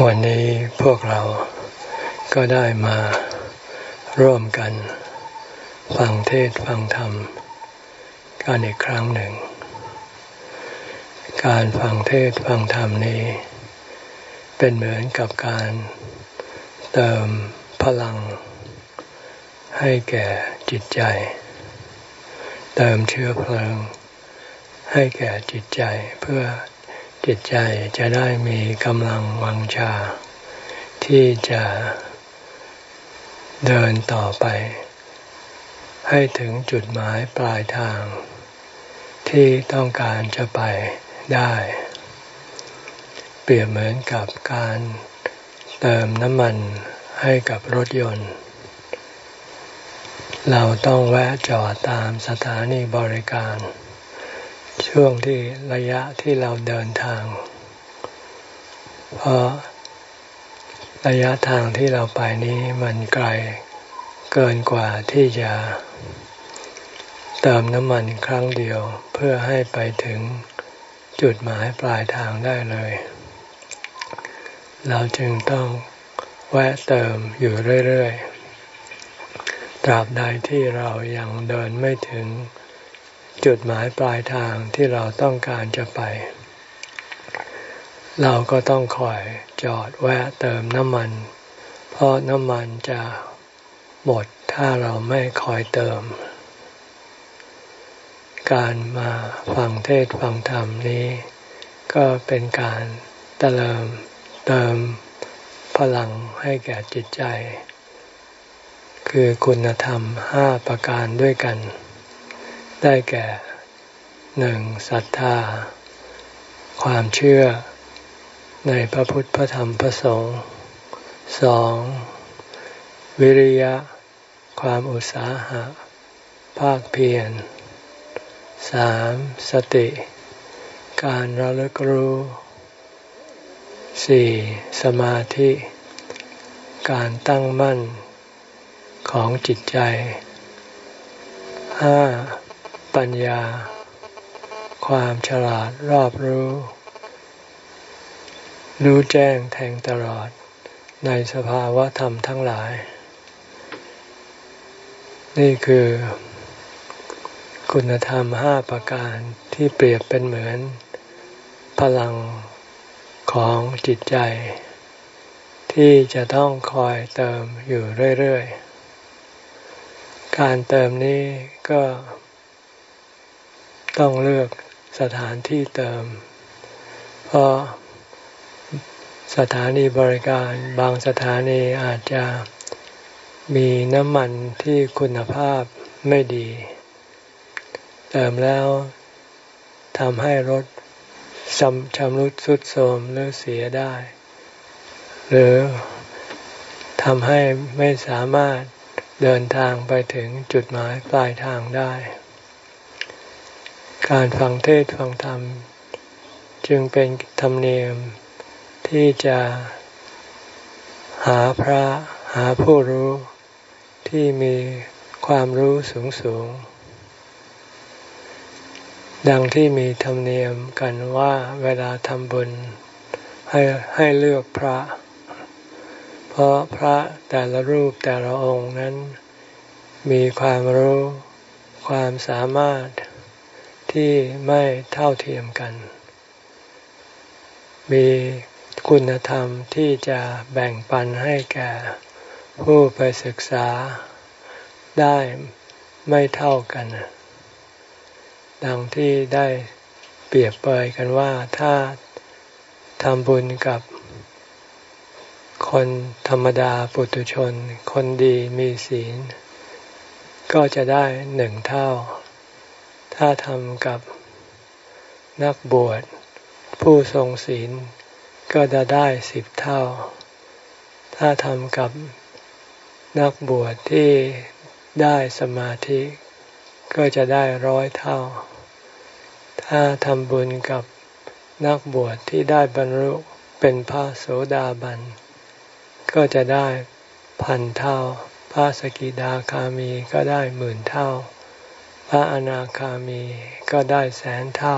วันนี้พวกเราก็ได้มาร่วมกัน ฟังเทศฟังธรรม กันอีกครั้งหนึ่ง การฟังเทศฟังธรรมนี้ เป็นเหมือนกับการเติมพลัง ให้แก่จิตใจ เติมเชื้อเพลิง ให้แก่จิตใจเพื่อ จิตใจจะได้มีกำลังวังชา ที่จะเดินต่อไป ให้ถึงจุดหมายปลายทาง ที่ต้องการจะไปได้ เปรียบเหมือนกับการเติมน้ำมันให้กับรถยนต์ เราต้องแวะจอดตามสถานีบริการ ช่วงที่ระยะที่เราเดินทาง เพราะระยะทางที่เราไปนี้มันไกลเกินกว่าที่จะเติมน้ำมันครั้งเดียวเพื่อให้ไปถึงจุดหมายปลายทางได้เลย เราจึงต้องแวะเติมอยู่เรื่อยๆ ตราบใดที่เรายังเดินไม่ถึง จุดหมายปลายทางที่เราต้องการจะไป เราก็ต้องคอยจอดแวะเติมน้ำมัน เพราะน้ำมันจะหมดถ้าเราไม่คอยเติม การมาฟังเทศฟังธรรมนี้ ก็เป็นการเติมเติมพลังให้แก่จิตใจ คือคุณธรรมห้าประการด้วยกัน ได้แก่หนึ่งศรัทธา ความเชื่อในพระพุทธพระธรรมพระสงฆ์สองวิริยะ ความอุตสาหะ ภาคเพียรสามสติ การระลึกรู้สี่สมาธิ การตั้งมั่นของจิตใจห้า ปัญญา ความฉลาดรอบรู้ รู้แจ้งแทงตลอดในสภาวะธรรมทั้งหลาย นี่คือคุณธรรมห้าประการที่เปรียบเป็นเหมือน พลังของจิตใจ ที่จะต้องคอยเติมอยู่เรื่อย ๆ การเติมนี้ก็ ต้องเลือกสถานที่เติม เพราะสถานีบริการบางสถานีอาจจะมีน้ำมันที่คุณภาพไม่ดี เติมแล้วทำให้รถชำชำรุดสุดโทรมหรือเสียได้ หรือทำให้ไม่สามารถเดินทางไปถึงจุดหมายปลายทางได้ การฟังเทศฟังธรรม จึงเป็นธรรมเนียมที่จะหาพระหาผู้รู้ที่มีความรู้สูงสูง ดังที่มีธรรมเนียมกันว่าเวลาทำบุญให้ให้เลือกพระ เพราะพระแต่ละรูปแต่ละองค์นั้น มีความรู้ความสามารถ ที่ไม่เท่าเทียมกัน มีคุณธรรมที่จะแบ่งปันให้แก่ผู้ไปศึกษาได้ไม่เท่ากัน ดังที่ได้เปรียบเปยกันว่าถ้าทำบุญกับคนธรรมดาปุตุชน คนดีมีศีล ก็จะได้หนึ่งเท่า ถ้าทำกับนักบวช ผู้ทรงศีลก็จะได้สิบเท่า ถ้าทำกับนักบวชที่ได้สมาธิ ก็จะได้ร้อยเท่า ถ้าทำบุญกับนักบวชที่ได้บรรลุเป็นพระโสดาบัน ก็จะได้พันเท่า พระสกิดาคามีก็ได้หมื่นเท่า พระอนาคามีก็ได้แสนเท่า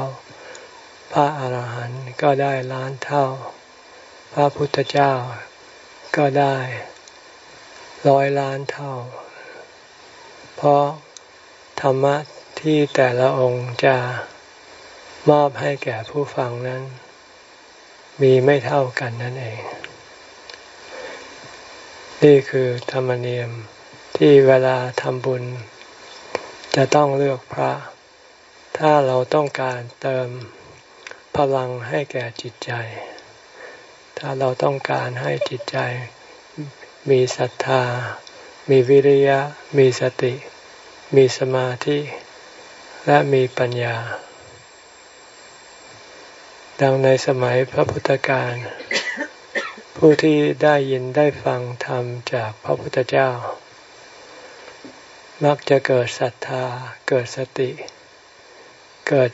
พระอาหารหันต์ก็ได้ล้านเท่าพพระพุทธเจ้าก็ได้ร้อยล้านเท่า เพราะธรรมะที่แต่ละองค์จะมอบให้แก่ผู้ฟังนั้น มีไม่เท่ากันนั่นเอง นี่คือธรรมเนียมที่เวลาทำบุญ จะต้องเลือกพระ ถ้าเราต้องการเติมพลังให้แก่จิตใจ ถ้าเราต้องการให้จิตใจ มีศรัทธา มีวิริยะ มีสติ มีสมาธิ และมีปัญญา ดังในสมัยพระพุทธการ ผู้ที่ได้ยินได้ฟังธรรมจากพระพุทธเจ้า มักจะเกิดศรัทธา เกิดสติ เกิด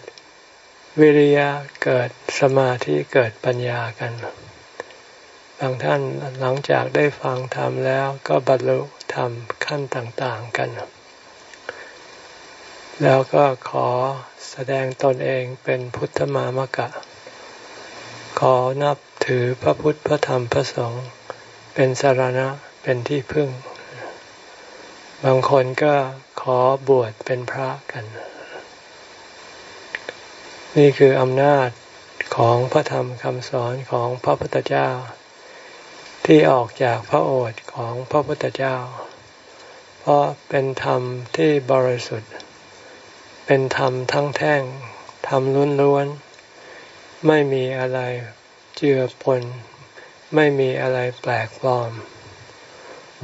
วิริยะ เกิดสมาธิ เกิดปัญญากัน บางท่านหลังจากได้ฟังธรรมแล้วก็บรรลุธรรมขั้นต่างๆกัน แล้วก็ขอแสดงตนเองเป็นพุทธมามกะ ขอนับถือพระพุทธพระธรรมพระสงฆ์เป็นสารณะเป็นที่พึ่ง บางคนก็ขอบวชเป็นพระกัน นี่คืออำนาจของพระธรรมคำสอนของพระพุทธเจ้า ที่ออกจากพระโอษฐ์ของพระพุทธเจ้า เพราะเป็นธรรมที่บริสุทธิ์ เป็นธรรมทั้งแท่งธรรมล้วนๆไม่มีอะไรเจือปน ไม่มีอะไรแปลกปลอม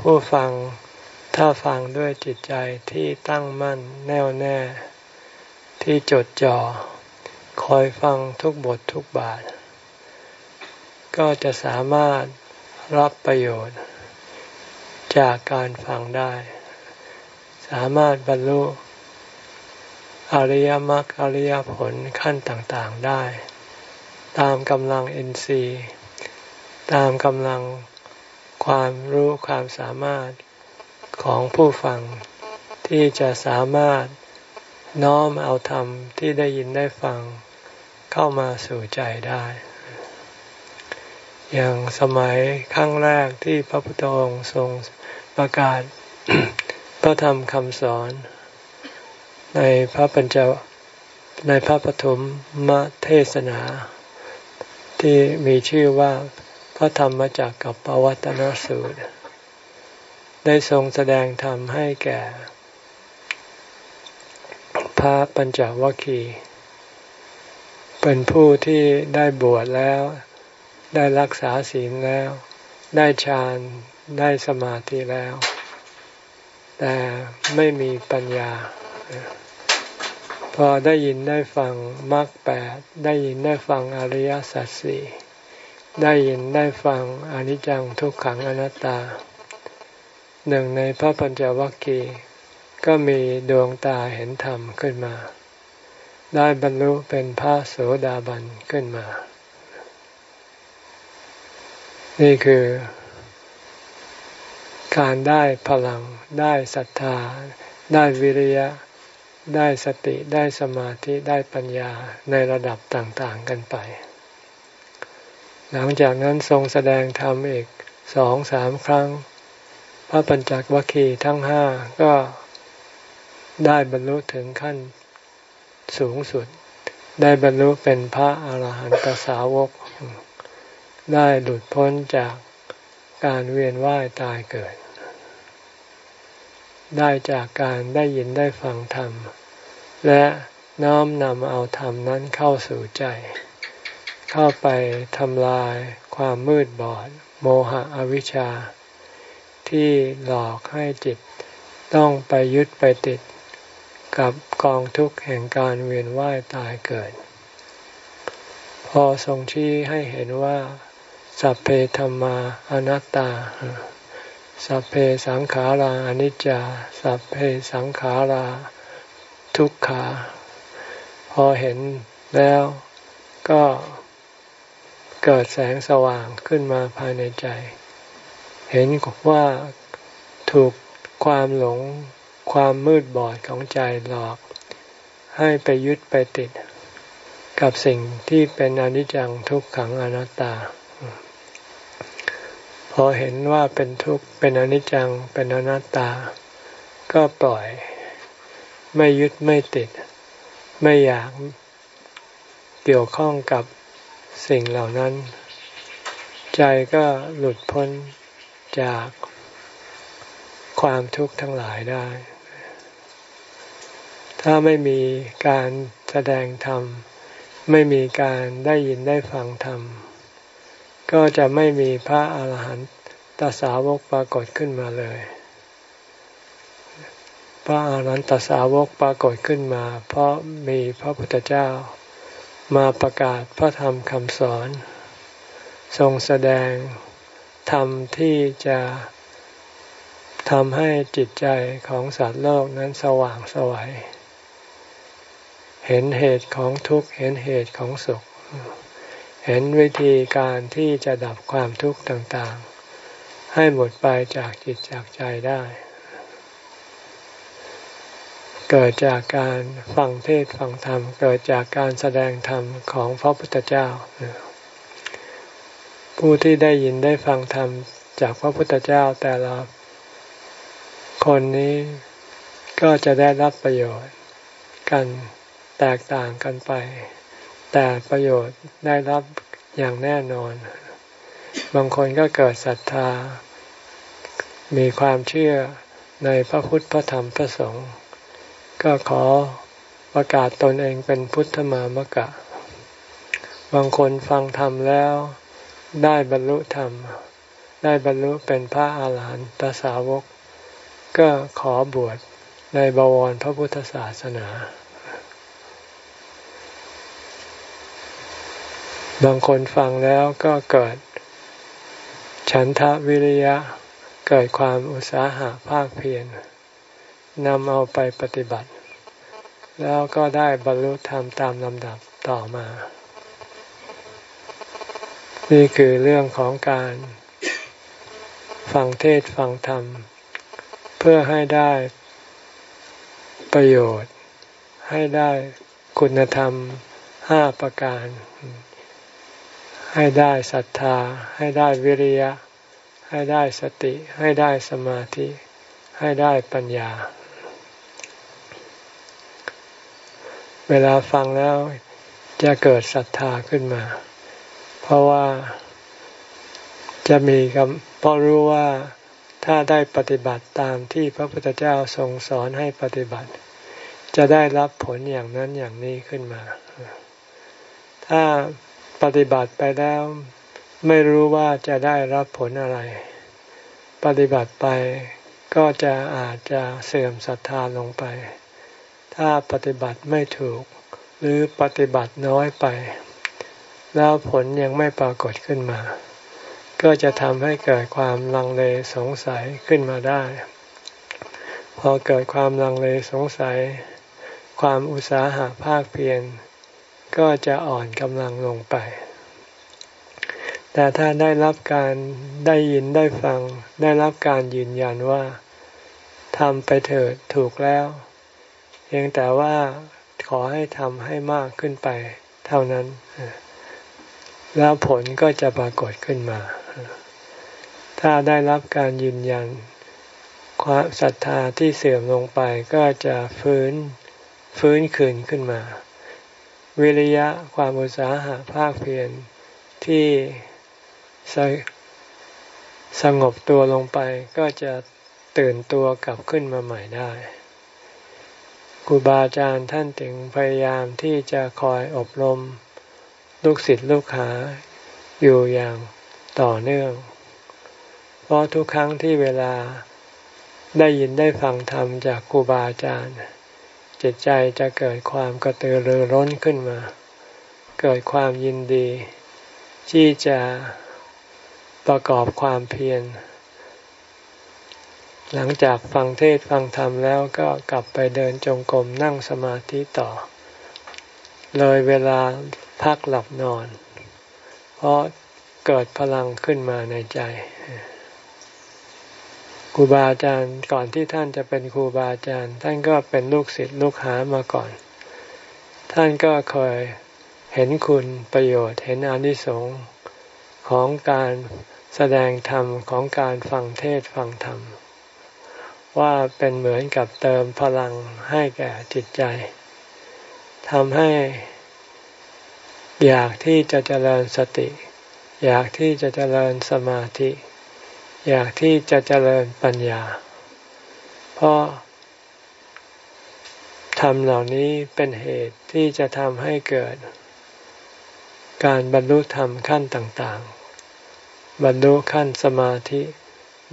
ผู้ฟัง ถ้าฟังด้วยจิตใจที่ตั้งมั่นแน่วแน่ ที่จดจ่อ คอยฟังทุกบททุกบาท ก็จะสามารถรับประโยชน์ จากการฟังได้ สามารถบรรลุอริยมรรคอริยผลขั้นต่างๆได้ ตามกำลังอินทรีย์ ตามกำลังความรู้ความสามารถ ของผู้ฟังที่จะสามารถน้อมเอาธรรมที่ได้ยินได้ฟังเข้ามาสู่ใจได้ อย่างสมัยครั้งแรกที่พระพุทธองค์ทรงประกาศพระธรรมคำสอน ในพระปัญจในพระปฐมมเทศนา ที่มีชื่อว่าพระธรรมจากกับปวัตนสูตร ได้ทรงแสดงธรรมให้แก่ พระปัญจวัคคีย์เป็นผู้ที่ได้บวชแล้ว ได้รักษาศีลแล้ว ได้ฌานได้สมาธิแล้ว แต่ไม่มีปัญญา พอได้ยินได้ฟังมรรคแปดได้ยินได้ฟังอริยสัจสี่ได้ยินได้ฟังอนิจจังทุกขังอนัตตา หนึ่งในพระปัญจวัคคีย์ก็มีดวงตาเห็นธรรมขึ้นมา ได้บรรลุเป็นพระโสดาบันขึ้นมา นี่คือ การได้พลัง ได้ศรัทธา ได้วิริยะ ได้สติ ได้สมาธิ ได้ปัญญาในระดับต่างๆกันไป หลังจากนั้นทรงแสดงธรรมอีกสองสามครั้ง พระปัญจวัคคีย์ทั้งห้าก็ได้บรรลุถึงขั้นสูงสุด ได้บรรลุเป็นพระอาหารหันตสาวก ได้หลุดพ้นจากการเวียนว่ายตายเกิด ได้จากการได้ยินได้ฟังธรรม และน้อมนำเอาธรรมนั้นเข้าสู่ใจ เข้าไปทำลายความมืดบอด โมหะอวิชชา ที่หลอกให้จิตต้องไปยึดไปติดกับกองทุกข์แห่งการเวียนว่ายตายเกิด พอทรงชี้ให้เห็นว่า สัพเพธรรมาอนัตตา สัพเพสังขาราอนิจจา สัพเพสังขาราทุกขา พอเห็นแล้วก็เกิดแสงสว่างขึ้นมาภายในใจ เห็นว่าถูกความหลงความมืดบอดของใจหลอก ให้ไปยึดไปติด กับสิ่งที่เป็นอนิจจังทุกขังอนัตตา พอเห็นว่าเป็นทุกข์เป็นอนิจจังเป็นอนัตตา ก็ปล่อย ไม่ยึดไม่ติด ไม่อยากเกี่ยวข้องกับสิ่งเหล่านั้น ใจก็หลุดพ้น จากความทุกข์ทั้งหลายได้ ถ้าไม่มีการแสดงธรรม ไม่มีการได้ยินได้ฟังธรรม ก็จะไม่มีพระอาหารหันตสาวกปรากฏขึ้นมาเลย พระอาหารหันตสาวกปรากฏขึ้นมา เพราะมีพระพุทธเจ้ามาประกาศพระธรรมคำสอน ทรงแสดง ธรรมที่จะทำให้จิตใจของสัตว์โลกนั้นสว่างสวัย เห็นเหตุของทุกข์ เห็นเหตุของสุข เห็นวิธีการที่จะดับความทุกข์ต่างๆ ให้หมดไปจากจิตจากใจได้ เกิดจากการฟังเทศฟังธรรม เกิดจากการแสดงธรรมของพระพุทธเจ้า ผู้ที่ได้ยินได้ฟังธรรมจากพระพุทธเจ้าแต่ละคนนี้ก็จะได้รับประโยชน์กันแตกต่างกันไป แต่ประโยชน์ได้รับอย่างแน่นอน บางคนก็เกิดศรัทธา มีความเชื่อในพระพุทธพระธรรมพระสงฆ์ก็ขอประกาศตนเองเป็นพุทธมามกะ บางคนฟังธรรมแล้ว ได้บรรลุธรรม ได้บรรลุเป็นพระอาหารหันตสาวก ก็ขอบวชในบวรพระพุทธศาสนา บางคนฟังแล้วก็เกิด ฉันทะวิริยะ เกิดความอุตสาหะภาคเพียรนำเอาไปปฏิบัติ แล้วก็ได้บรรลุธรรมตามลำดับต่อมา นี่คือเรื่องของการฟังเทศฟังธรรม เพื่อให้ได้ประโยชน์ ให้ได้คุณธรรมห้าประการ ให้ได้ศรัทธา ให้ได้วิริยะ ให้ได้สติ ให้ได้สมาธิ ให้ได้ปัญญา เวลาฟังแล้วจะเกิดศรัทธาขึ้นมา เพราะว่าจะมีคำเพราะรู้ว่าถ้าได้ปฏิบัติตามที่พระพุทธเจ้าทรงสอนให้ปฏิบัติ จะได้รับผลอย่างนั้นอย่างนี้ขึ้นมา ถ้าปฏิบัติไปแล้วไม่รู้ว่าจะได้รับผลอะไร ปฏิบัติไปก็จะอาจจะเสื่อมศรัทธาลงไป ถ้าปฏิบัติไม่ถูก หรือปฏิบัติน้อยไป แล้วผลยังไม่ปรากฏขึ้นมา ก็จะทำให้เกิดความลังเลสงสัยขึ้นมาได้ พอเกิดความลังเลสงสัย ความอุตสาหะภาคเพียรก็จะอ่อนกำลังลงไป แต่ถ้าได้รับการได้ยินได้ฟัง ได้รับการยืนยันว่าทำไปเถิดถูกแล้วเพียงแต่ว่าขอให้ทำให้มากขึ้นไป เท่านั้น แล้วผลก็จะปรากฏขึ้นมา ถ้าได้รับการยืนยัน ความศรัทธาที่เสื่อมลงไปก็จะฟื้นฟื้นคืนขึ้นมา วิริยะความอุตสาหะภาคเพียรที่สสงบตัวลงไปก็จะตื่นตัวกลับขึ้นมาใหม่ได้ครูบาอาจารย์ท่านถึงพยายามที่จะคอยอบรม ลูกศิษย์ลูกหาอยู่อย่างต่อเนื่อง เพราะทุกครั้งที่เวลาได้ยินได้ฟังธรรมจากครูบาอาจารย์ จิตใจจะเกิดความกระตือรือร้นขึ้นมา เกิดความยินดี ที่จะประกอบความเพียรหลังจากฟังเทศฟังธรรมแล้วก็กลับไปเดินจงกรมนั่งสมาธิต่อ เลยเวลา พักหลับนอน เพราะเกิดพลังขึ้นมาในใจครูบาอาจารย์ก่อนที่ท่านจะเป็นครูบาอาจารย์ ท่านก็เป็นลูกศิษย์ลูกหามาก่อน ท่านก็เคยเห็นคุณประโยชน์เห็นอนิสงส์ของการแสดงธรรมของการฟังเทศฟังธรรม ว่าเป็นเหมือนกับเติมพลังให้แก่จิตใจทำให้ อยากที่จะเจริญสติ อยากที่จะเจริญสมาธิ อยากที่จะเจริญปัญญา เพราะธรรมเหล่านี้เป็นเหตุที่จะทำให้เกิด การบรรลุธรรมขั้นต่างๆ บรรลุขั้นสมาธิ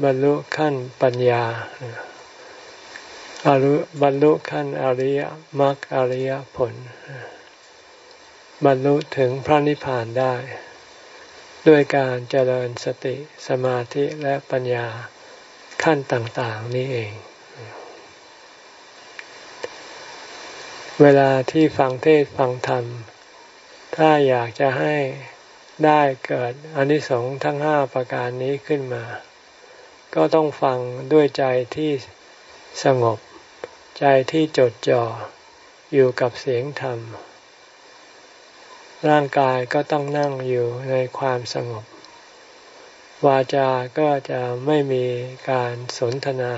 บรรลุขั้นปัญญาอรุบรรลุขั้นอริยมรรคอริยผล บรรลุถึงพระนิพพานได้ ด้วยการเจริญสติสมาธิและปัญญาขั้นต่างๆ นี้เอง เวลาที่ฟังเทศฟังธรรม ถ้าอยากจะให้ได้เกิดอนิสงส์ทั้งห้าประการนี้ขึ้นมา ก็ต้องฟังด้วยใจที่สงบ ใจที่จดจ่ออยู่กับเสียงธรรม ร่างกายก็ต้องนั่งอยู่ในความสงบ วาจาก็จะไม่มีการสนทนา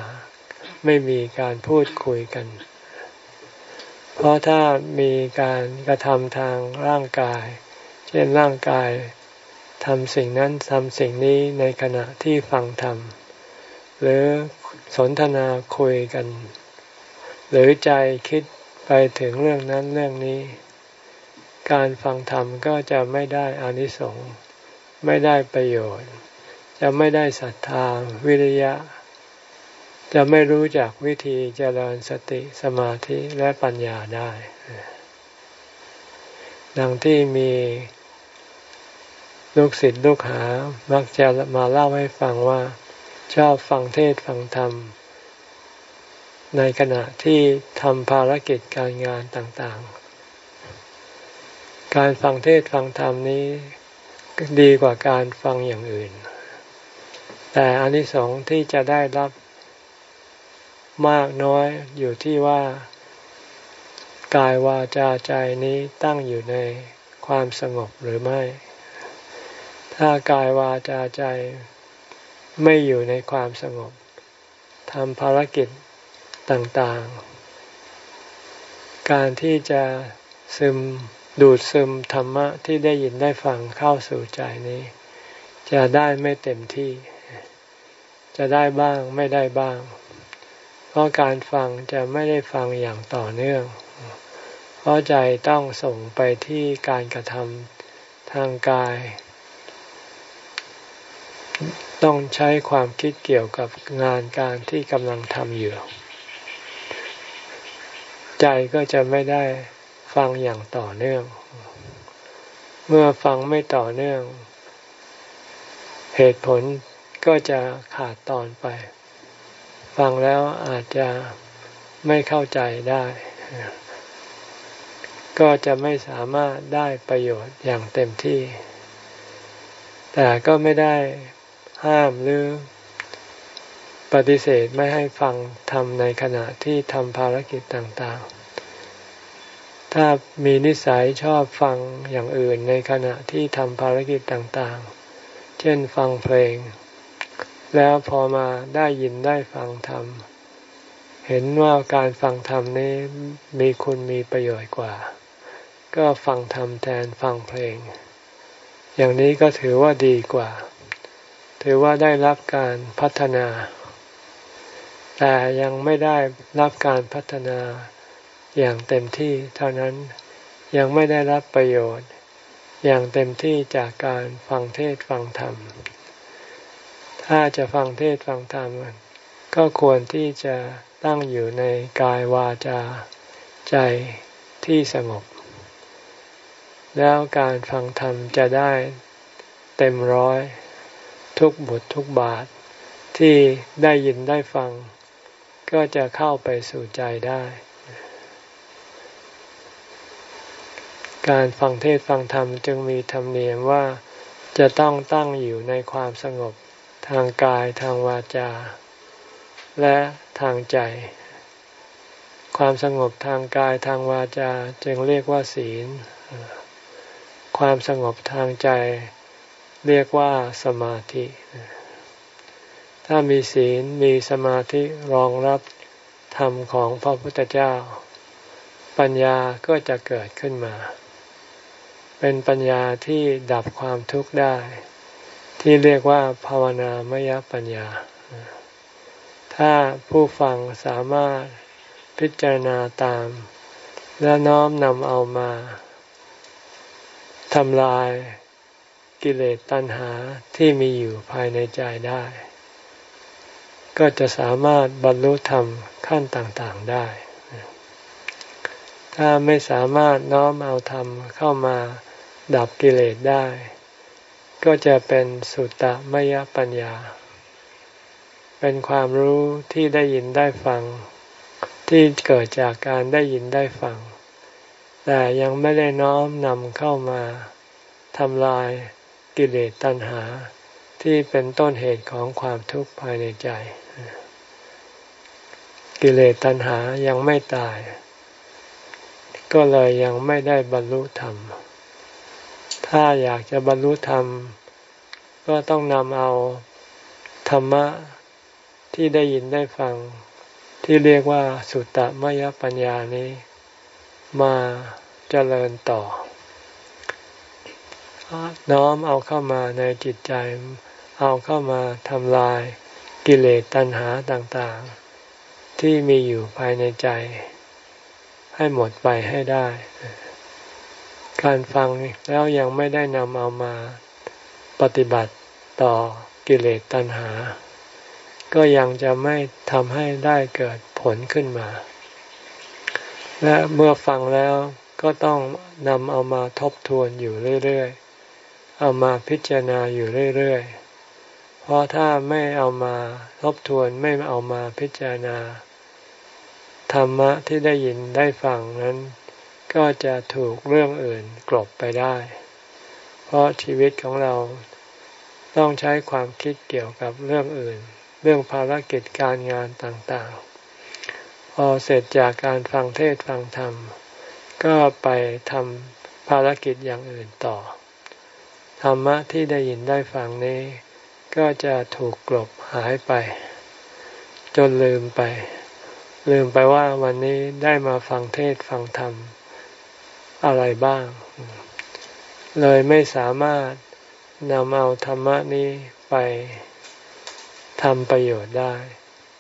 ไม่มีการพูดคุยกัน เพราะถ้ามีการกระทำทางร่างกาย เช่นร่างกายทำสิ่งนั้นทำสิ่งนี้ในขณะที่ฟังธรรม หรือสนทนาคุยกัน หรือใจคิดไปถึงเรื่องนั้นเรื่องนี้ การฟังธรรมก็จะไม่ได้อานิสงส์ไม่ได้ประโยชน์ จะไม่ได้ศรัทธาวิริยะ จะไม่รู้จักวิธีเจริญสติสมาธิและปัญญาได้ ดังที่มีลูกศิษย์ลูกหามักจะมาเล่าให้ฟังว่า ชอบฟังเทศฟังธรรม ในขณะที่ทำภารกิจการงานต่างๆ การฟังเทศฟังธรรมนี้ดีกว่าการฟังอย่างอื่น แต่อนนิสงส์ที่จะได้รับมากน้อยอยู่ที่ว่ากายวาจาใจนี้ตั้งอยู่ในความสงบหรือไม่ ถ้ากายวาจาใจไม่อยู่ในความสงบทำภารกิจต่างๆ การที่จะซึม ดูดซึมธรรมะที่ได้ยินได้ฟังเข้าสู่ใจนี้ จะได้ไม่เต็มที่ จะได้บ้างไม่ได้บ้าง เพราะการฟังจะไม่ได้ฟังอย่างต่อเนื่อง เพราะใจต้องส่งไปที่การกระทำทางกาย ต้องใช้ความคิดเกี่ยวกับงานการที่กำลังทำอยู่ ใจก็จะไม่ได้ ฟังอย่างต่อเนื่อง เมื่อฟังไม่ต่อเนื่อง เหตุผลก็จะขาดตอนไป ฟังแล้วอาจจะไม่เข้าใจได้ ก็จะไม่สามารถได้ประโยชน์อย่างเต็มที่ แต่ก็ไม่ได้ห้ามหรือปฏิเสธไม่ให้ฟังทำในขณะที่ทำภารกิจต่างๆ ถ้ามีนิสัยชอบฟังอย่างอื่นในขณะที่ทำภารกิจต่างๆ เช่นฟังเพลง แล้วพอมาได้ยินได้ฟังธรรม เห็นว่าการฟังธรรมนี้มีคุณมีประโยชน์กว่า ก็ฟังธรรมแทนฟังเพลง อย่างนี้ก็ถือว่าดีกว่า ถือว่าได้รับการพัฒนา แต่ยังไม่ได้รับการพัฒนา อย่างเต็มที่เท่านั้นยังไม่ได้รับประโยชน์ อย่างเต็มที่จากการฟังเทศฟังธรรม ถ้าจะฟังเทศฟังธรรม ก็ควรที่จะตั้งอยู่ในกายวาจาใจที่สงบ แล้วการฟังธรรมจะได้เต็มร้อย ทุกบททุกบาทที่ได้ยินได้ฟัง ก็จะเข้าไปสู่ใจได้ การฟังเทศฟังธรรมจึงมีธรรมเนียมว่าจะต้องตั้งอยู่ในความสงบทางกายทางวาจา และทางใจ ความสงบทางกายทางวาจาจึงเรียกว่าศีล ความสงบทางใจ เรียกว่าสมาธิ ถ้ามีศีลมีสมาธิรองรับธรรมของพระพุทธเจ้า ปัญญาก็จะเกิดขึ้นมา เป็นปัญญาที่ดับความทุกข์ได้ ที่เรียกว่าภาวนามยปัญญา ถ้าผู้ฟังสามารถพิจารณาตาม และน้อมนำเอามาทำลายกิเลสตัณหาที่มีอยู่ภายในใจได้ ก็จะสามารถบรรลุธรรมขั้นต่างๆได้ ถ้าไม่สามารถน้อมเอาธรรมเข้ามา ดับกิเลสได้ ก็จะเป็นสุตตะมยปัญญา เป็นความรู้ที่ได้ยินได้ฟัง ที่เกิดจากการได้ยินได้ฟัง แต่ยังไม่ได้น้อมนำเข้ามาทำลายกิเลสตัณหา ที่เป็นต้นเหตุของความทุกข์ภายในใจ กิเลสตัณหายังไม่ตาย ก็เลยยังไม่ได้บรรลุธรรม ถ้าอยากจะบรรลุธรรม ก็ต้องนำเอาธรรมะที่ได้ยินได้ฟัง ที่เรียกว่าสุตตมยปัญญานี้ มาเจริญต่อ น้อมเอาเข้ามาในจิตใจ เอาเข้ามาทำลายกิเลสตัณหาต่างๆ ที่มีอยู่ภายในใจ ให้หมดไปให้ได้ การฟังแล้วยังไม่ได้นำเอามาปฏิบัติต่อกิเลสตัณหา ก็ยังจะไม่ทำให้ได้เกิดผลขึ้นมา และเมื่อฟังแล้วก็ต้องนำเอามาทบทวนอยู่เรื่อยๆ เอามาพิจารณาอยู่เรื่อยๆ เพราะถ้าไม่เอามาทบทวนไม่เอามาพิจารณา ธรรมะที่ได้ยินได้ฟังนั้น ก็จะถูกเรื่องอื่นกลบไปได้ เพราะชีวิตของเราต้องใช้ความคิดเกี่ยวกับเรื่องอื่น เรื่องภารกิจการงานต่างๆ พอเสร็จจากการฟังเทศฟังธรรม ก็ไปทำภารกิจอย่างอื่นต่อ ธรรมะที่ได้ยินได้ฟังนี้ ก็จะถูกกลบหายไป จนลืมไป ลืมไปว่าวันนี้ได้มาฟังเทศฟังธรรม อะไรบ้าง เลยไม่สามารถนำเอาธรรมะนี้ไปทำประโยชน์ได้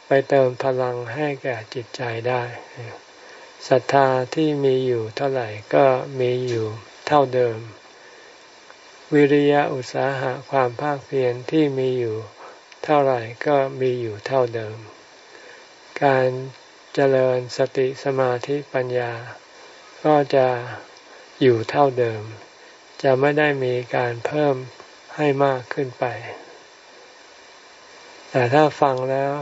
ไปเติมพลังให้แก่จิตใจได้ศรัทธาที่มีอยู่เท่าไหร่ก็มีอยู่เท่าเดิม วิริยะอุตสาหะความภาคเพียรที่มีอยู่เท่าไหร่ก็มีอยู่เท่าเดิม การเจริญสติสมาธิปัญญา ก็จะอยู่เท่าเดิม จะไม่ได้มีการเพิ่มให้มากขึ้นไป แต่ถ้าฟังแล้ว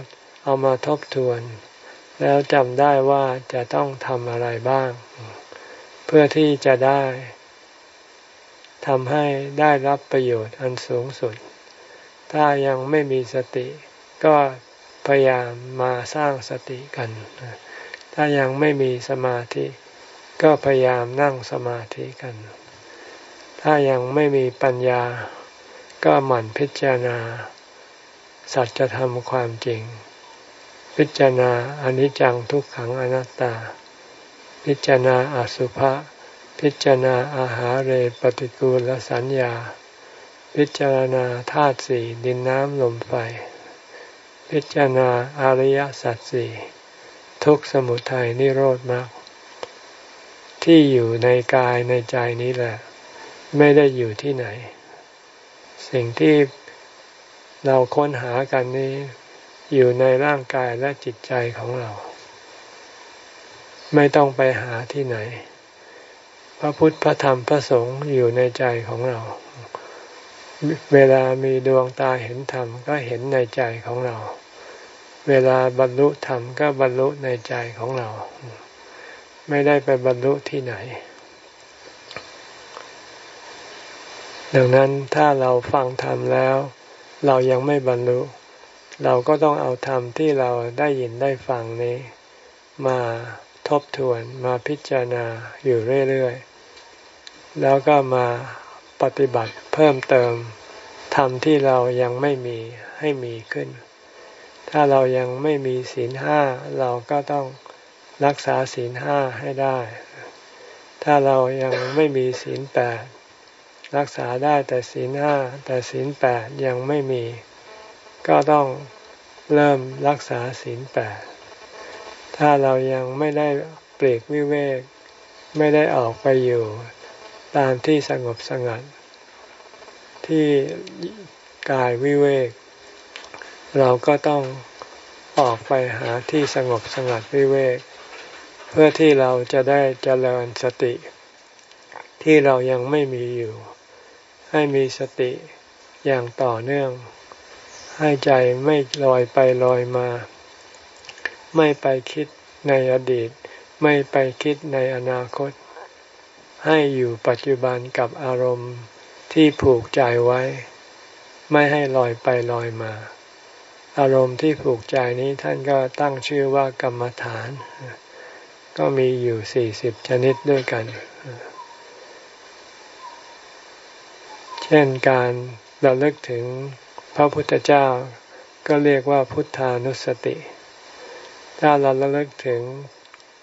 เอามาทบทวน แล้วจำได้ว่าจะต้องทำอะไรบ้าง เพื่อที่จะได้ทำให้ได้รับประโยชน์อันสูงสุด ถ้ายังไม่มีสติก็พยายามมาสร้างสติกัน ถ้ายังไม่มีสมาธิ ก็พยายามนั่งสมาธิกัน ถ้ายังไม่มีปัญญา ก็หมั่นพิจารณา สัจธรรมความจริง พิจารณาอนิจจังทุกขังอนัตตา พิจารณาอสุภะ พิจารณาอาหารเรปฏิกูลสัญญา พิจารณาธาตุสี่ดินน้ำลมไฟ พิจารณาอริยสัจสี่ทุกสมุทัยนิโรธมาก ที่อยู่ในกายในใจนี้แหละ ไม่ได้อยู่ที่ไหน สิ่งที่เราค้นหากันนี้อยู่ในร่างกายและจิตใจของเรา ไม่ต้องไปหาที่ไหน พระพุทธพระธรรมพระสงฆ์อยู่ในใจของเรา เวลามีดวงตาเห็นธรรมก็เห็นในใจของเรา เวลาบรรลุธรรมก็บรรลุในใจของเรา ไม่ได้ไปบรรลุที่ไหน ดังนั้นถ้าเราฟังธรรมแล้ว เรายังไม่บรรลุ เราก็ต้องเอาธรรมที่เราได้ยินได้ฟังนี้ มาทบทวนมาพิจารณาอยู่เรื่อยๆ แล้วก็มาปฏิบัติเพิ่มเติมทำที่เรายังไม่มีให้มีขึ้น ถ้าเรายังไม่มีศีลห้าเราก็ต้อง รักษาศีลห้าให้ได้ ถ้าเรายังไม่มีศีลแปดรักษาได้แต่ศีลห้าแต่ศีลแปดยังไม่มี ก็ต้องเริ่มรักษาศีลแปดถ้าเรายังไม่ได้เปลีกวิเวก ไม่ได้ออกไปอยู่ ตามที่สงบสงัด ที่กายวิเวก เราก็ต้องออกไปหาที่สงบสงัดวิเวก เพื่อที่เราจะได้เจริญสติ ที่เรายังไม่มีอยู่ ให้มีสติอย่างต่อเนื่อง ให้ใจไม่ลอยไปลอยมา ไม่ไปคิดในอดีต ไม่ไปคิดในอนาคต ให้อยู่ปัจจุบันกับอารมณ์ที่ผูกใจไว้ ไม่ให้ลอยไปลอยมา อารมณ์ที่ผูกใจนี้ท่านก็ตั้งชื่อว่ากรรมฐาน ก็มีอยู่สี่สิบชนิดด้วยกัน เช่นการระลึกถึงพระพุทธเจ้า ก็เรียกว่าพุทธานุสติ ถ้าเราระลึกถึง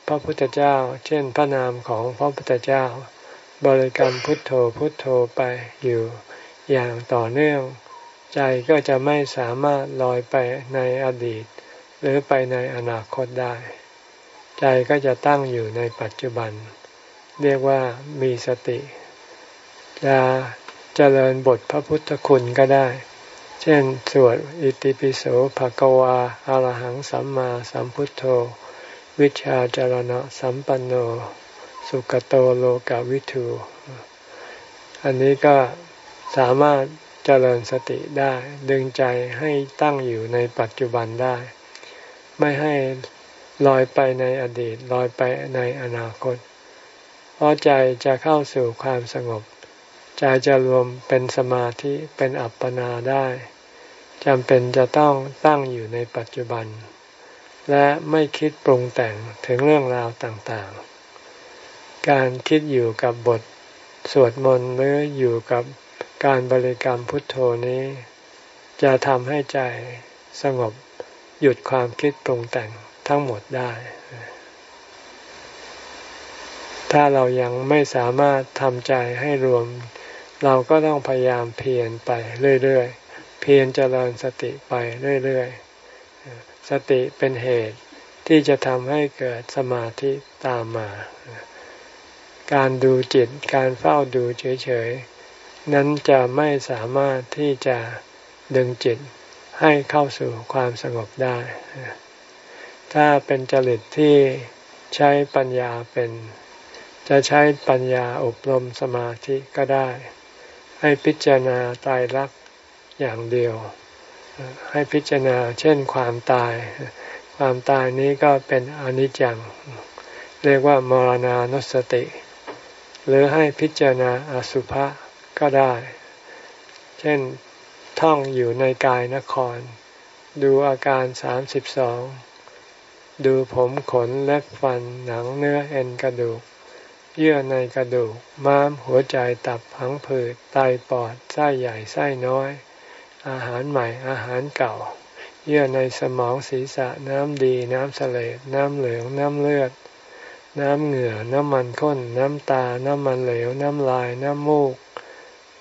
พระพุทธเจ้า เช่นพระนามของพระพุทธเจ้า บริกรรมพุทโธพุทโธไปอยู่อย่างต่อเนื่อง ใจก็จะไม่สามารถลอยไปในอดีต หรือไปในอนาคตได้ ใจก็จะตั้งอยู่ในปัจจุบัน เรียกว่ามีสติ จะเจริญบทพระพุทธคุณก็ได้ เช่น สวดอิติปิโสภะกวาอารหังสัมมาสัมพุทโธ วิชาจารณะสัมปันโน สุกโตโลกาวิทูอันนี้ก็สามารถเจริญสติได้ ดึงใจให้ตั้งอยู่ในปัจจุบันได้ ไม่ให้ ลอยไปในอดีตลอยไปในอนาคต เพราะใจจะเข้าสู่ความสงบ ใจจะรวมเป็นสมาธิเป็นอัปปนาได้จำเป็นจะต้องตั้งอยู่ในปัจจุบัน และไม่คิดปรุงแต่งถึงเรื่องราวต่างๆ การคิดอยู่กับบทสวดมนต์หรืออยู่กับการบริกรรมพุทโธนี้ จะทำให้ใจสงบหยุดความคิดปรุงแต่ง ทั้งหมดได้ ถ้าเรายังไม่สามารถทำใจให้รวม เราก็ต้องพยายามเพียรไปเรื่อยๆ เพียรเจริญสติไปเรื่อยๆ สติเป็นเหตุที่จะทำให้เกิดสมาธิตามมา การดูจิต การเฝ้าดูเฉยๆ นั้นจะไม่สามารถที่จะดึงจิตให้เข้าสู่ความสงบได้ ถ้าเป็นจริตที่ใช้ปัญญาเป็น จะใช้ปัญญาอบรมสมาธิก็ได้ ให้พิจารณาตายรักอย่างเดียว ให้พิจารณาเช่นความตาย ความตายนี้ก็เป็นอนิจจัง เรียกว่ามรณานุสติ หรือให้พิจารณาอสุภะก็ได้ เช่นท่องอยู่ในกายนคร ดูอาการสามสิบสอง ดูผมขนเล็บฟันหนังเนื้อเอ็นกระดูก เยื่อในกระดูก ม้ามหัวใจตับผังผืดไตปอดไส้ใหญ่ไส้น้อย อาหารใหม่อาหารเก่า เยื่อในสมองศีรษะน้ำดีน้ำเสลดน้ำเหลืองน้ำเลือด น้ำเหงื่อน้ำมันข้น น้ำตา น้ำมันเหลว น้ำลาย น้ำมูก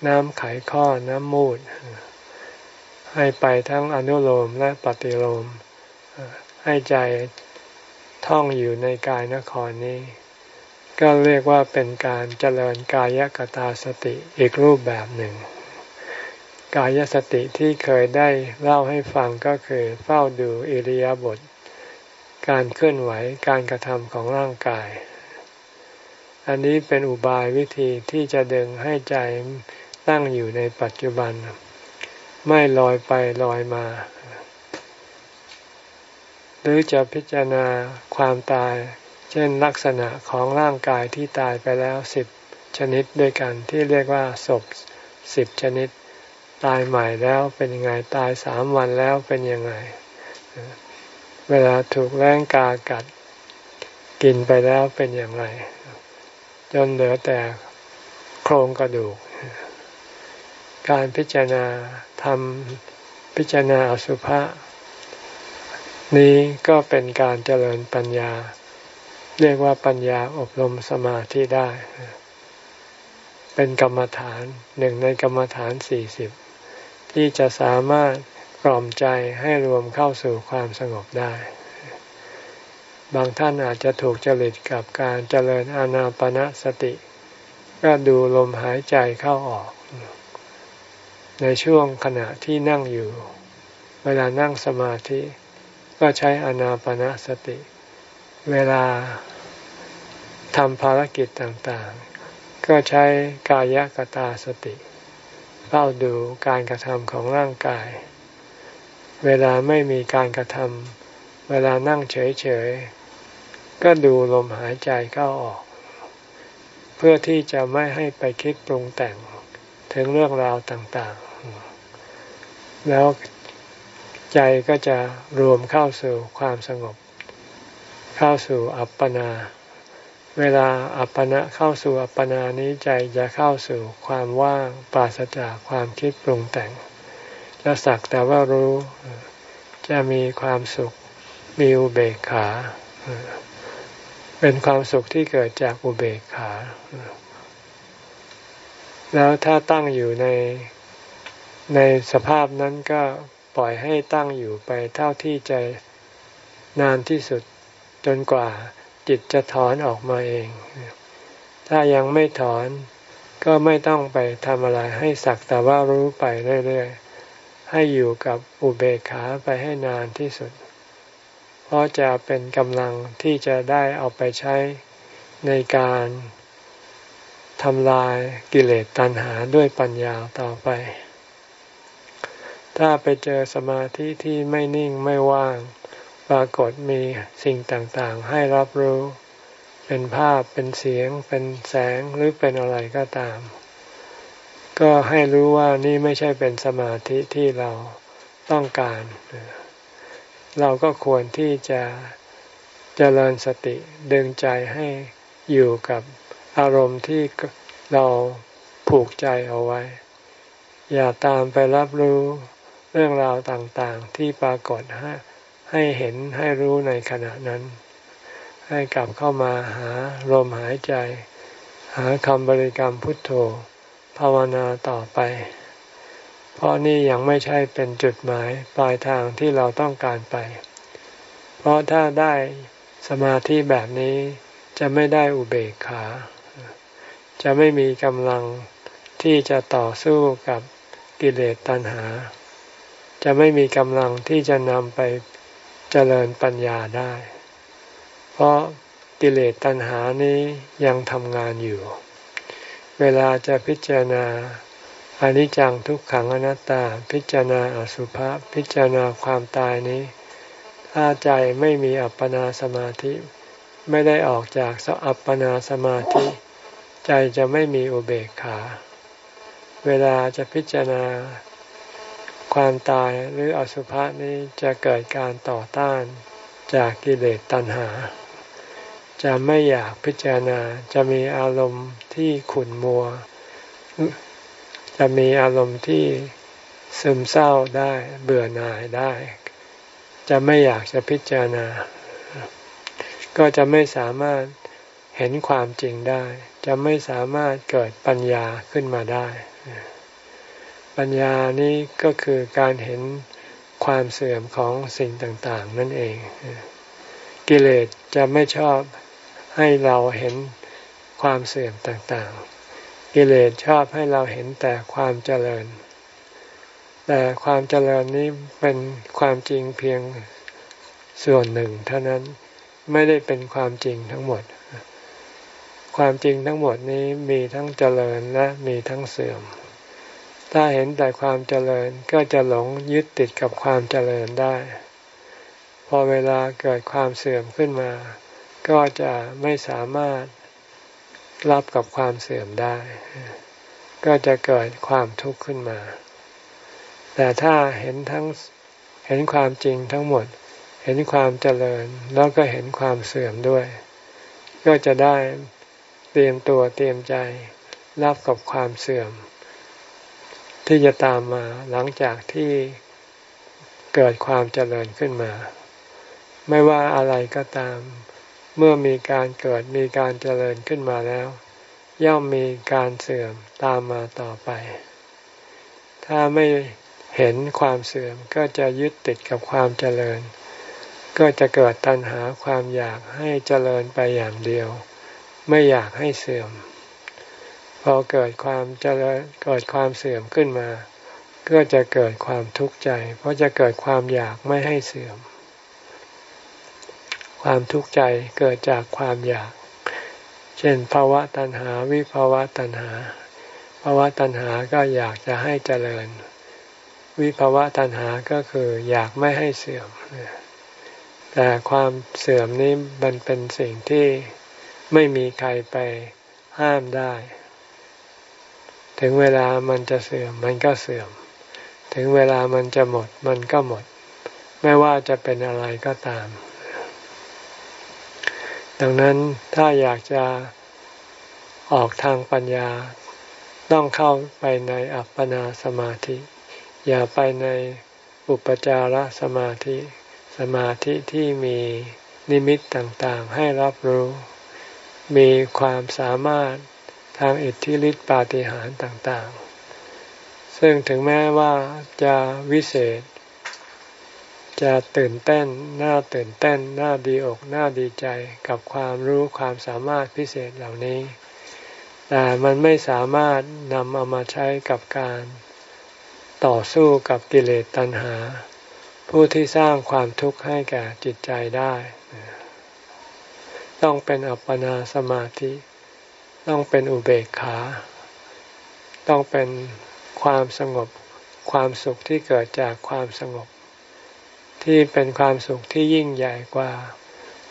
น้ำไขข้อน้ำมูด ให้ไปทั้งอนุโลมและปฏิโลมให้ใจ ท่องอยู่ในกายนครนี้ ก็เรียกว่าเป็นการเจริญกายกตาสติอีกรูปแบบหนึ่ง กายสติที่เคยได้เล่าให้ฟังก็คือเฝ้าดูอิริยาบถการเคลื่อนไหวการกระทำของร่างกาย อันนี้เป็นอุบายวิธีที่จะดึงให้ใจตั้งอยู่ในปัจจุบัน ไม่ลอยไปลอยมา หรือจะพิจารณาความตาย เช่นลักษณะของร่างกายที่ตายไปแล้วสิบชนิดด้วยกันที่เรียกว่าศพสิบชนิด ตายใหม่แล้วเป็นยังไงตายสามวันแล้วเป็นยังไง เวลาถูกแรงกากัดกินไปแล้วเป็นอย่างไร จนเหลือแต่โครงกระดูก การพิจารณาทำพิจารณาอสุภะ นี้ก็เป็นการเจริญปัญญา เรียกว่าปัญญาอบรมสมาธิได้ เป็นกรรมฐานหนึ่งในกรรมฐานสี่สิบที่จะสามารถกล่อมใจให้รวมเข้าสู่ความสงบได้ บางท่านอาจจะถูกจริตกับการเจริญอานาปณะสติ ก็ดูลมหายใจเข้าออก ในช่วงขณะที่นั่งอยู่ เวลานั่งสมาธิ ก็ใช้อนาปณะสติ เวลาทำภารกิจต่างๆ ก็ใช้กายกตาสติ เฝ้าดูการกระทำของร่างกาย เวลาไม่มีการกระทำเวลานั่งเฉยๆ ก็ดูลมหายใจเข้าออก เพื่อที่จะไม่ให้ไปคิดปรุงแต่งถึงเรื่องราวต่างๆ แล้ว ใจก็จะรวมเข้าสู่ความสงบ เข้าสู่อัปปนา เวลาอัปปนะเข้าสู่อัปปนานี้ใจจะเข้าสู่ความว่างปราศจากความคิดปรุงแต่งจะสักแต่ว่ารู้จะมีความสุขมีอุเบกขา เป็นความสุขที่เกิดจากอุเบกขา แล้วถ้าตั้งอยู่ในในสภาพนั้นก็ ล่อยให้ตั้งอยู่ไปเท่าที่ใจนานที่สุดจนกว่าจิตจะถอนออกมาเอง ถ้ายังไม่ถอนก็ไม่ต้องไปทำอะไรให้สักแต่ว่ารู้ไปเรื่อยๆ ให้อยู่กับอุเบกขาไปให้นานที่สุด เพราะจะเป็นกำลังที่จะได้เอาไปใช้ในการทำลายกิเลสตัณหาด้วยปัญญาต่อไป ถ้าไปเจอสมาธิที่ไม่นิ่งไม่ว่าง ปรากฏมีสิ่งต่างๆ ให้รับรู้ เป็นภาพเป็นเสียง เป็นแสงหรือเป็นอะไรก็ตาม ก็ให้รู้ว่านี่ไม่ใช่เป็นสมาธิที่เราต้องการ เราก็ควรที่จะเจริญสติดึงใจให้อยู่กับอารมณ์ที่เราผูกใจเอาไว้ อย่าตามไปรับรู้ เรื่องราวต่างๆที่ปรากฏให้ให้เห็นให้รู้ในขณะนั้น ให้กลับเข้ามาหาลมหายใจ หาคำบริกรรมพุทโธ ภาวนาต่อไป เพราะนี่ยังไม่ใช่เป็นจุดหมายปลายทางที่เราต้องการไป เพราะถ้าได้สมาธิแบบนี้จะไม่ได้อุเบกขา จะไม่มีกำลังที่จะต่อสู้กับกิเลสตัณหา จะไม่มีกำลังที่จะนำไปเจริญปัญญาได้ เพราะกิเลสตัณหานี้ยังทำงานอยู่ เวลาจะพิจารณาอนิจจังทุกขังอนัตตา พิจารณาอสุภะพิจารณาความตายนี้ ถ้าใจไม่มีอัปปนาสมาธิ ไม่ได้ออกจากสอัปปนาสมาธิ ใจจะไม่มีอุเบกขา เวลาจะพิจารณา ความตายหรืออสุภะนี้จะเกิดการต่อต้านจากกิเลสตัณหา จะไม่อยากพิจารณาจะมีอารมณ์ที่ขุ่นมัว จะมีอารมณ์ที่ซึมเศร้าได้เบื่อหน่ายได้ จะไม่อยากจะพิจารณา ก็จะไม่สามารถเห็นความจริงได้ จะไม่สามารถเกิดปัญญาขึ้นมาได้ ปัญญานี้ก็คือการเห็นความเสื่อมของสิ่งต่าง ๆ นั่นเอง กิเลสจะไม่ชอบให้เราเห็นความเสื่อมต่างๆ กิเลสชอบให้เราเห็นแต่ความเจริญ แต่ความเจริญนี้เป็นความจริงเพียงส่วนหนึ่ง เท่านั้นไม่ได้เป็นความจริงทั้งหมด ความจริงทั้งหมดนี้มีทั้งเจริญและมีทั้งเสื่อม ถ้าเห็นแต่ความเจริญก็จะหลงยึดติดกับความเจริญได้ พอเวลาเกิดความเสื่อมขึ้นมา ก็จะไม่สามารถรับกับความเสื่อมได้ ก็จะเกิดความทุกข์ขึ้นมา แต่ถ้าเห็นทั้งเห็นความจริงทั้งหมด เห็นความเจริญแล้วก็เห็นความเสื่อมด้วย ก็จะได้เตรียมตัวเตรียมใจรับกับความเสื่อม ที่จะตามมาหลังจากที่เกิดความเจริญขึ้นมา ไม่ว่าอะไรก็ตาม เมื่อมีการเกิดมีการเจริญขึ้นมาแล้ว ย่อมมีการเสื่อมตามมาต่อไป ถ้าไม่เห็นความเสื่อมก็จะยึดติดกับความเจริญ ก็จะเกิดตัณหาความอยากให้เจริญไปอย่างเดียว ไม่อยากให้เสื่อม อเกิดความเจริญเกิดความเสื่อมขึ้นมา ก็จะเกิดความทุกข์ใจ เพราะจะเกิดความอยากไม่ให้เสื่อม ความทุกข์ใจเกิดจากความอยาก เช่นภาวะตัณหาวิภาวะตัณหาภาวะตัณหาก็อยากจะให้เจริญ วิภาวะตัณหาก็คืออยากไม่ให้เสื่อม แต่ความเสื่อมนี้มันเป็นสิ่งที่ไม่มีใครไปห้ามได้ ถึงเวลามันจะเสื่อมมันก็เสื่อม ถึงเวลามันจะหมดมันก็หมด ไม่ว่าจะเป็นอะไรก็ตาม ดังนั้นถ้าอยากจะออกทางปัญญาต้องเข้าไปในอัปปนาสมาธิ อย่าไปในอุปจารสมาธิ สมาธิที่มีนิมิตต่างๆให้รับรู้ มีความสามารถ ทางอิทธิฤทธิปาฏิหาริย์ต่างๆ ซึ่งถึงแม้ว่าจะวิเศษ จะตื่นเต้น น่าตื่นเต้น น่าดีอก น่าดีใจกับความรู้ความสามารถพิเศษเหล่านี้ แต่มันไม่สามารถนำเอามาใช้กับการต่อสู้กับกิเลสตัณหา ผู้ที่สร้างความทุกข์ให้แก่จิตใจได้ ต้องเป็นอัปปนาสมาธิ ต้องเป็นอุเบกขา ต้องเป็นความสงบความสุขที่เกิดจากความสงบ ที่เป็นความสุขที่ยิ่งใหญ่กว่า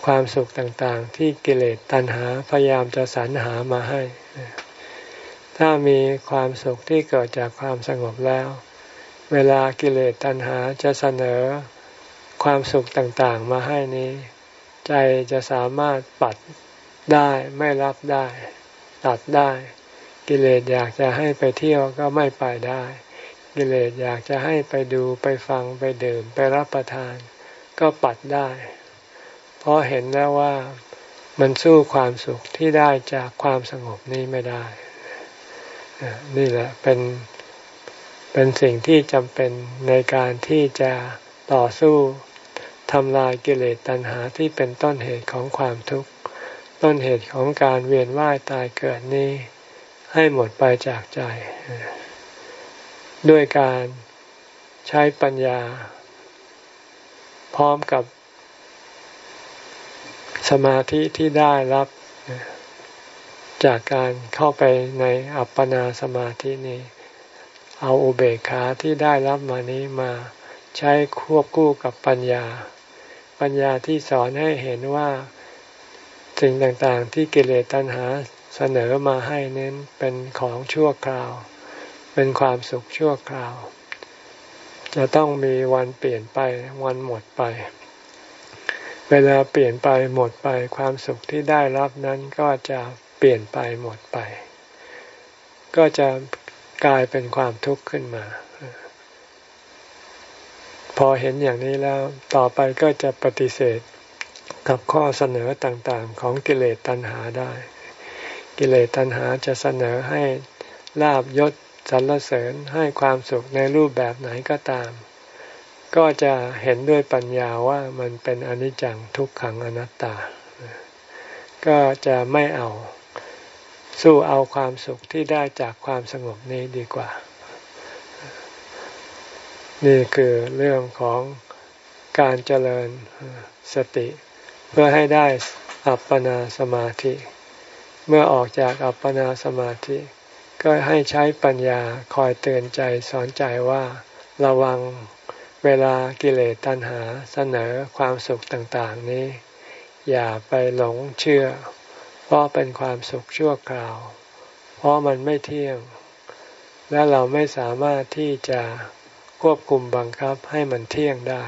ความสุขต่างๆ ที่กิเลสตัณหาพยายามจะสรรหามาให้ ถ้ามีความสุขที่เกิดจากความสงบแล้ว เวลากิเลสตัณหาจะเสนอความสุขต่างๆ มาให้นี้ ใจจะสามารถปัดได้ไม่รับได้ ตัดได้ กิเลสอยากจะให้ไปเที่ยวก็ไม่ไปได้ กิเลสอยากจะให้ไปดูไปฟังไปดื่มไปรับประทาน ก็ปัดได้ เพราะเห็นแล้วว่ามันสู้ความสุขที่ได้จากความสงบนี้ไม่ได้ นี่แหละเป็นเป็นสิ่งที่จำเป็นในการที่จะต่อสู้ทำลายกิเลสตัณหาที่เป็นต้นเหตุของความทุกข์ ต้นเหตุของการเวียนว่ายตายเกิดนี้ ให้หมดไปจากใจ ด้วยการใช้ปัญญา พร้อมกับสมาธิที่ได้รับจากการเข้าไปในอัปปนาสมาธินี้ เอาอุเบกขาที่ได้รับมานี้มาใช้ควบคู่กับปัญญา ปัญญาที่สอนให้เห็นว่า สิ่งต่างๆ ที่กิเลสตัณหาเสนอมาให้เน้นเป็นของชั่วคราว เป็นความสุขชั่วคราว จะต้องมีวันเปลี่ยนไปวันหมดไป เวลาเปลี่ยนไปหมดไปความสุขที่ได้รับนั้นก็จะเปลี่ยนไปหมดไป ก็จะกลายเป็นความทุกข์ขึ้นมา พอเห็นอย่างนี้แล้วต่อไปก็จะปฏิเสธ กับข้อเสนอต่างๆ ของกิเลสตัณหาได้ กิเลสตัณหาจะเสนอให้ลาบยศสรรเสริญให้ความสุขในรูปแบบไหนก็ตาม ก็จะเห็นด้วยปัญญาว่ามันเป็นอนิจจังทุกขังอนัตตา ก็จะไม่เอาสู้เอาความสุขที่ได้จากความสงบนี้ดีกว่า นี่คือเรื่องของการเจริญสติ เพื่อให้ได้อัปปนาสมาธิ เมื่อออกจากอัปปนาสมาธิ ก็ให้ใช้ปัญญาคอยเตือนใจสอนใจว่าระวังเวลากิเลสตัณหาเสนอความสุขต่างๆนี้ อย่าไปหลงเชื่อ เพราะเป็นความสุขชั่วคราว เพราะมันไม่เที่ยง และเราไม่สามารถที่จะควบคุมบังคับให้มันเที่ยงได้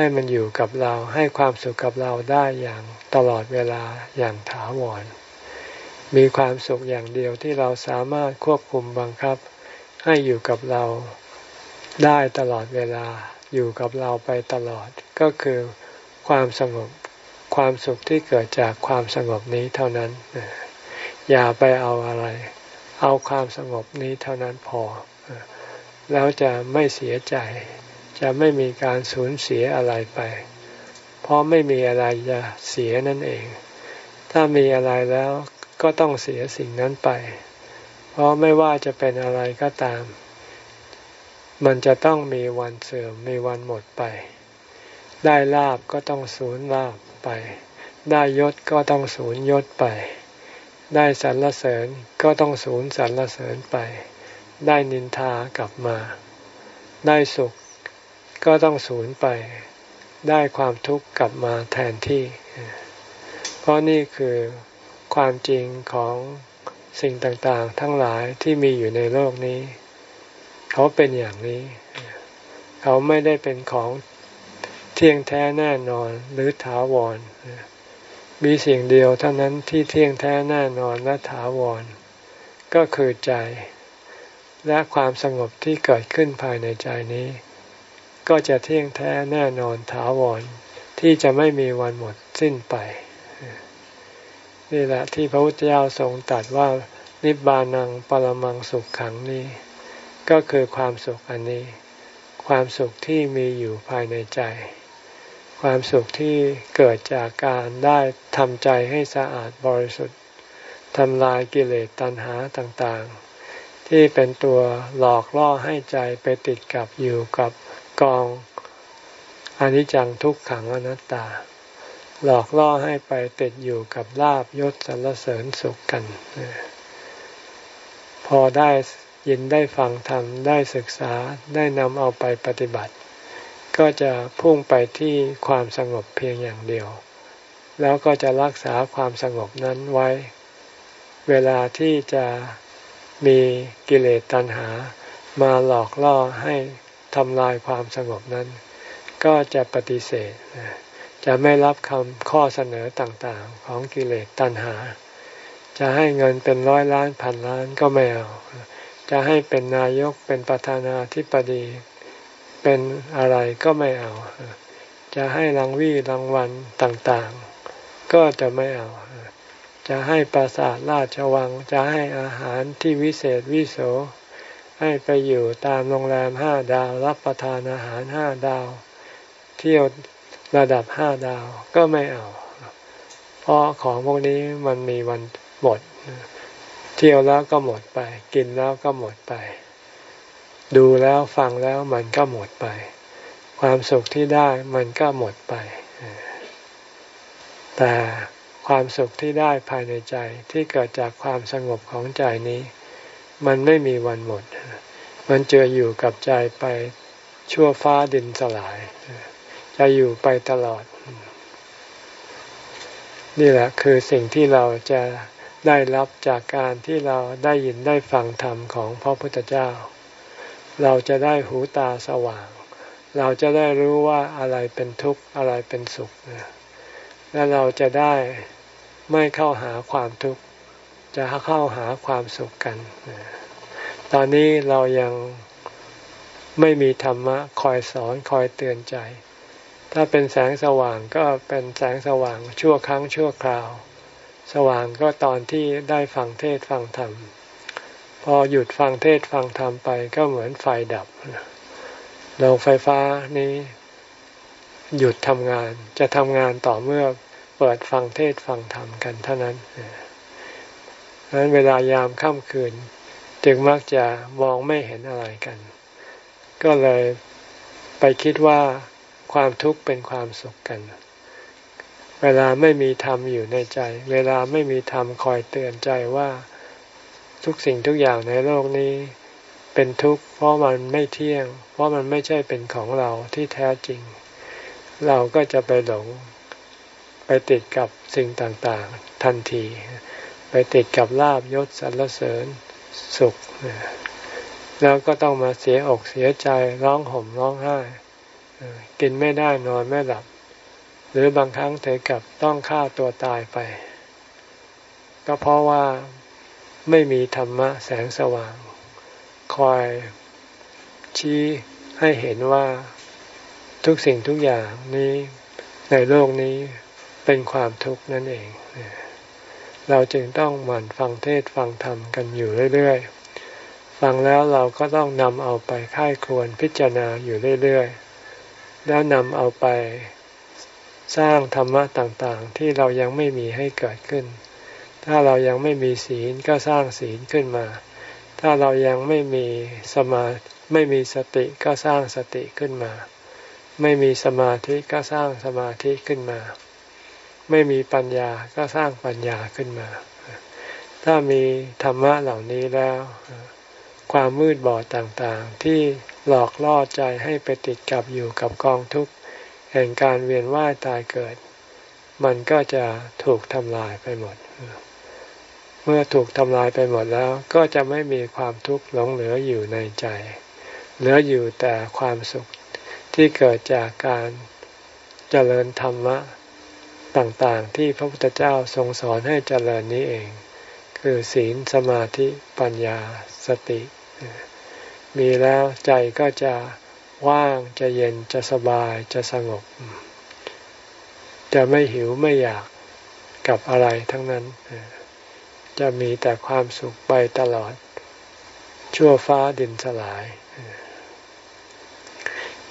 ให้มันอยู่กับเราให้ความสุขกับเราได้อย่างตลอดเวลาอย่างถาวร มีความสุขอย่างเดียวที่เราสามารถควบคุมบังคับ ให้อยู่กับเราได้ตลอดเวลาอยู่กับเราไปตลอดก็คือความสงบความสุขที่เกิดจากความสงบนี้เท่านั้น อย่าไปเอาอะไร เอาความสงบนี้เท่านั้นพอ แล้วจะไม่เสียใจ จะไม่มีการสูญเสียอะไรไป เพราะไม่มีอะไรจะเสียนั่นเอง ถ้ามีอะไรแล้วก็ต้องเสียสิ่งนั้นไป เพราะไม่ว่าจะเป็นอะไรก็ตาม มันจะต้องมีวันเสื่อมมีวันหมดไป ได้ลาบก็ต้องสูญลาบไป ได้ยศก็ต้องสูญยศไป ได้สรรเสริญก็ต้องสูญสรรเสริญไป ได้นินทากลับมา ได้สุข ก็ต้องสูญไปได้ความทุกข์กลับมาแทนที่ เพราะนี่คือความจริงของสิ่งต่างๆ ทั้งหลายที่มีอยู่ในโลกนี้ เขาเป็นอย่างนี้ เขาไม่ได้เป็นของเที่ยงแท้แน่นอนหรือถาวร มีสิ่งเดียวเท่านั้นที่เที่ยงแท้แน่นอนและถาวร ก็คือใจ และความสงบที่เกิดขึ้นภายในใจนี้ ก็จะเที่ยงแท้แน่นอนถาวร ที่จะไม่มีวันหมดสิ้นไป นี่แหละที่พระพุทธเจ้าทรงตรัสว่านิบานังปรมังสุขขังนี้ ก็คือความสุขอันนี้ ความสุขที่มีอยู่ภายในใจ ความสุขที่เกิดจากการได้ทำใจให้สะอาดบริสุทธิ์ทำลายกิเลสตัณหาต่างๆ ที่เป็นตัวหลอกล่อให้ใจไปติดกับอยู่กับ กองอนิจจังทุกขังอนัตตา หลอกล่อให้ไปติดอยู่กับลาบยศสรรเสริญสุขกัน พอได้ยินได้ฟังธรรมได้ศึกษาได้นำเอาไปปฏิบัติ ก็จะพุ่งไปที่ความสงบเพียงอย่างเดียว แล้วก็จะรักษาความสงบนั้นไว้ เวลาที่จะมีกิเลสตัณหามาหลอกล่อให้ ทำลายความสงบนั้น ก็จะปฏิเสธ จะไม่รับคำข้อเสนอต่างๆ ของกิเลสตัณหา จะให้เงินเป็นร้อยล้านพันล้านก็ไม่เอา จะให้เป็นนายกเป็นประธานาธิบดี เป็นอะไรก็ไม่เอา จะให้รางวีรางวัลต่างๆ ก็จะไม่เอาจะให้ปราสาทราชวัง จะให้อาหารที่วิเศษวิโส ให้ไปอยู่ตามโรงแรมห้าดาว รับประทานอาหารห้าดาว เที่ยวระดับห้าดาวก็ไม่เอา เพราะของพวกนี้มันมีวันหมด เที่ยวแล้วก็หมดไป กินแล้วก็หมดไป ดูแล้วฟังแล้วมันก็หมดไป ความสุขที่ได้มันก็หมดไป แต่ความสุขที่ได้ภายในใจที่เกิดจากความสงบของใจนี้ มันไม่มีวันหมด มันเจออยู่กับใจไปชั่วฟ้าดินสลาย จะอยู่ไปตลอด นี่แหละคือสิ่งที่เราจะได้รับจากการที่เราได้ยินได้ฟังธรรมของพระพุทธเจ้า เราจะได้หูตาสว่าง เราจะได้รู้ว่าอะไรเป็นทุกข์อะไรเป็นสุข และเราจะได้ไม่เข้าหาความทุกข์ จะเข้าหาความสุขกัน ตอนนี้เรายังไม่มีธรรมะคอยสอนคอยเตือนใจ ถ้าเป็นแสงสว่างก็เป็นแสงสว่างชั่วครั้งชั่วคราว สว่างก็ตอนที่ได้ฟังเทศฟังธรรม พอหยุดฟังเทศฟังธรรมไปก็เหมือนไฟดับโรงไฟฟ้านี้ หยุดทำงานจะทำงานต่อเมื่อเปิดฟังเทศฟังธรรมกันเท่านั้น ดังนั้นเวลายามค่ำคืน จึงมักจะมองไม่เห็นอะไรกัน ก็เลยไปคิดว่าความทุกข์เป็นความสุขกัน เวลาไม่มีธรรมอยู่ในใจ เวลาไม่มีธรรมคอยเตือนใจว่าทุกสิ่งทุกอย่างในโลกนี้ เป็นทุกข์เพราะมันไม่เที่ยง เพราะมันไม่ใช่เป็นของเราที่แท้จริง เราก็จะไปหลงไปติดกับสิ่งต่างๆทันที ไปติดกับลาบยศสรรเสริญสุข แล้วก็ต้องมาเสียอกเสียใจร้องห่มร้องไห้กินไม่ได้นอนไม่หลับ หรือบางครั้งถึงกับต้องฆ่าตัวตายไป ก็เพราะว่าไม่มีธรรมะแสงสว่าง คอยชี้ให้เห็นว่าทุกสิ่งทุกอย่างนี้ในโลกนี้เป็นความทุกข์นั่นเอง เราจึงต้องหมั่นฟังเทศฟังธรรมกันอยู่เรื่อยๆ ฟังแล้วเราก็ต้องนำเอาไปค่ายควรพิจารณาอยู่เรื่อยๆ แล้วนำเอาไปสร้างธรรมะต่างๆ ที่เรายังไม่มีให้เกิดขึ้น ถ้าเรายังไม่มีศีลก็สร้างศีลขึ้นมา ถ้าเรายังไม่มีสมาไม่มีสติก็สร้างสติขึ้นมา ไม่มีสมาธิก็สร้างสมาธิขึ้นมา ไม่มีปัญญาก็สร้างปัญญาขึ้นมา ถ้ามีธรรมะเหล่านี้แล้ว ความมืดบอดต่างๆ ที่หลอกล่อใจให้ไปติดกับอยู่กับกองทุกข์แห่งการเวียนว่ายตายเกิด มันก็จะถูกทำลายไปหมด เมื่อถูกทำลายไปหมดแล้ว ก็จะไม่มีความทุกข์หลงเหลืออยู่ในใจ เหลืออยู่แต่ความสุขที่เกิดจากการเจริญธรรมะ ต่างๆ ที่พระพุทธเจ้าทรงสอนให้เจริญนี้เอง คือศีลสมาธิปัญญาสติ มีแล้วใจก็จะว่างจะเย็นจะสบายจะสงบ จะไม่หิวไม่อยากกับอะไรทั้งนั้น จะมีแต่ความสุขไปตลอด ชั่วฟ้าดินสลาย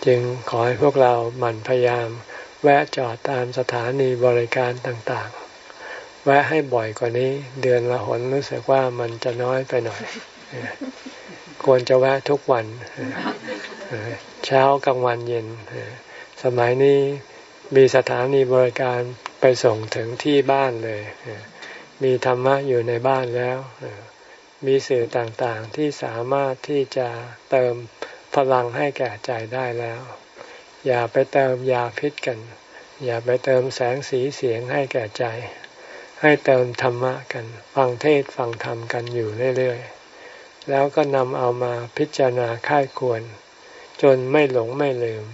จึงขอให้พวกเราหมั่นพยายาม แวะจอดตามสถานีบริการต่างๆ แวะให้บ่อยกว่านี้ เดือนละหนรู้สึกว่ามันจะน้อยไปหน่อย ควรจะแวะทุกวัน เช้ากลางวันเย็น สมัยนี้มีสถานีบริการไปส่งถึงที่บ้านเลย มีธรรมะอยู่ในบ้านแล้ว มีสื่อต่างๆที่สามารถที่จะเติมพลังให้แก่ใจได้แล้ว อย่าไปเติมยาพิษกัน อย่าไปเติมแสงสีเสียงให้แก่ใจ ให้เติมธรรมะกัน ฟังเทศฟังธรรมกันอยู่เรื่อยๆ แล้วก็นำเอามาพิจารณาค่ายควร จนไม่หลงไม่ลืม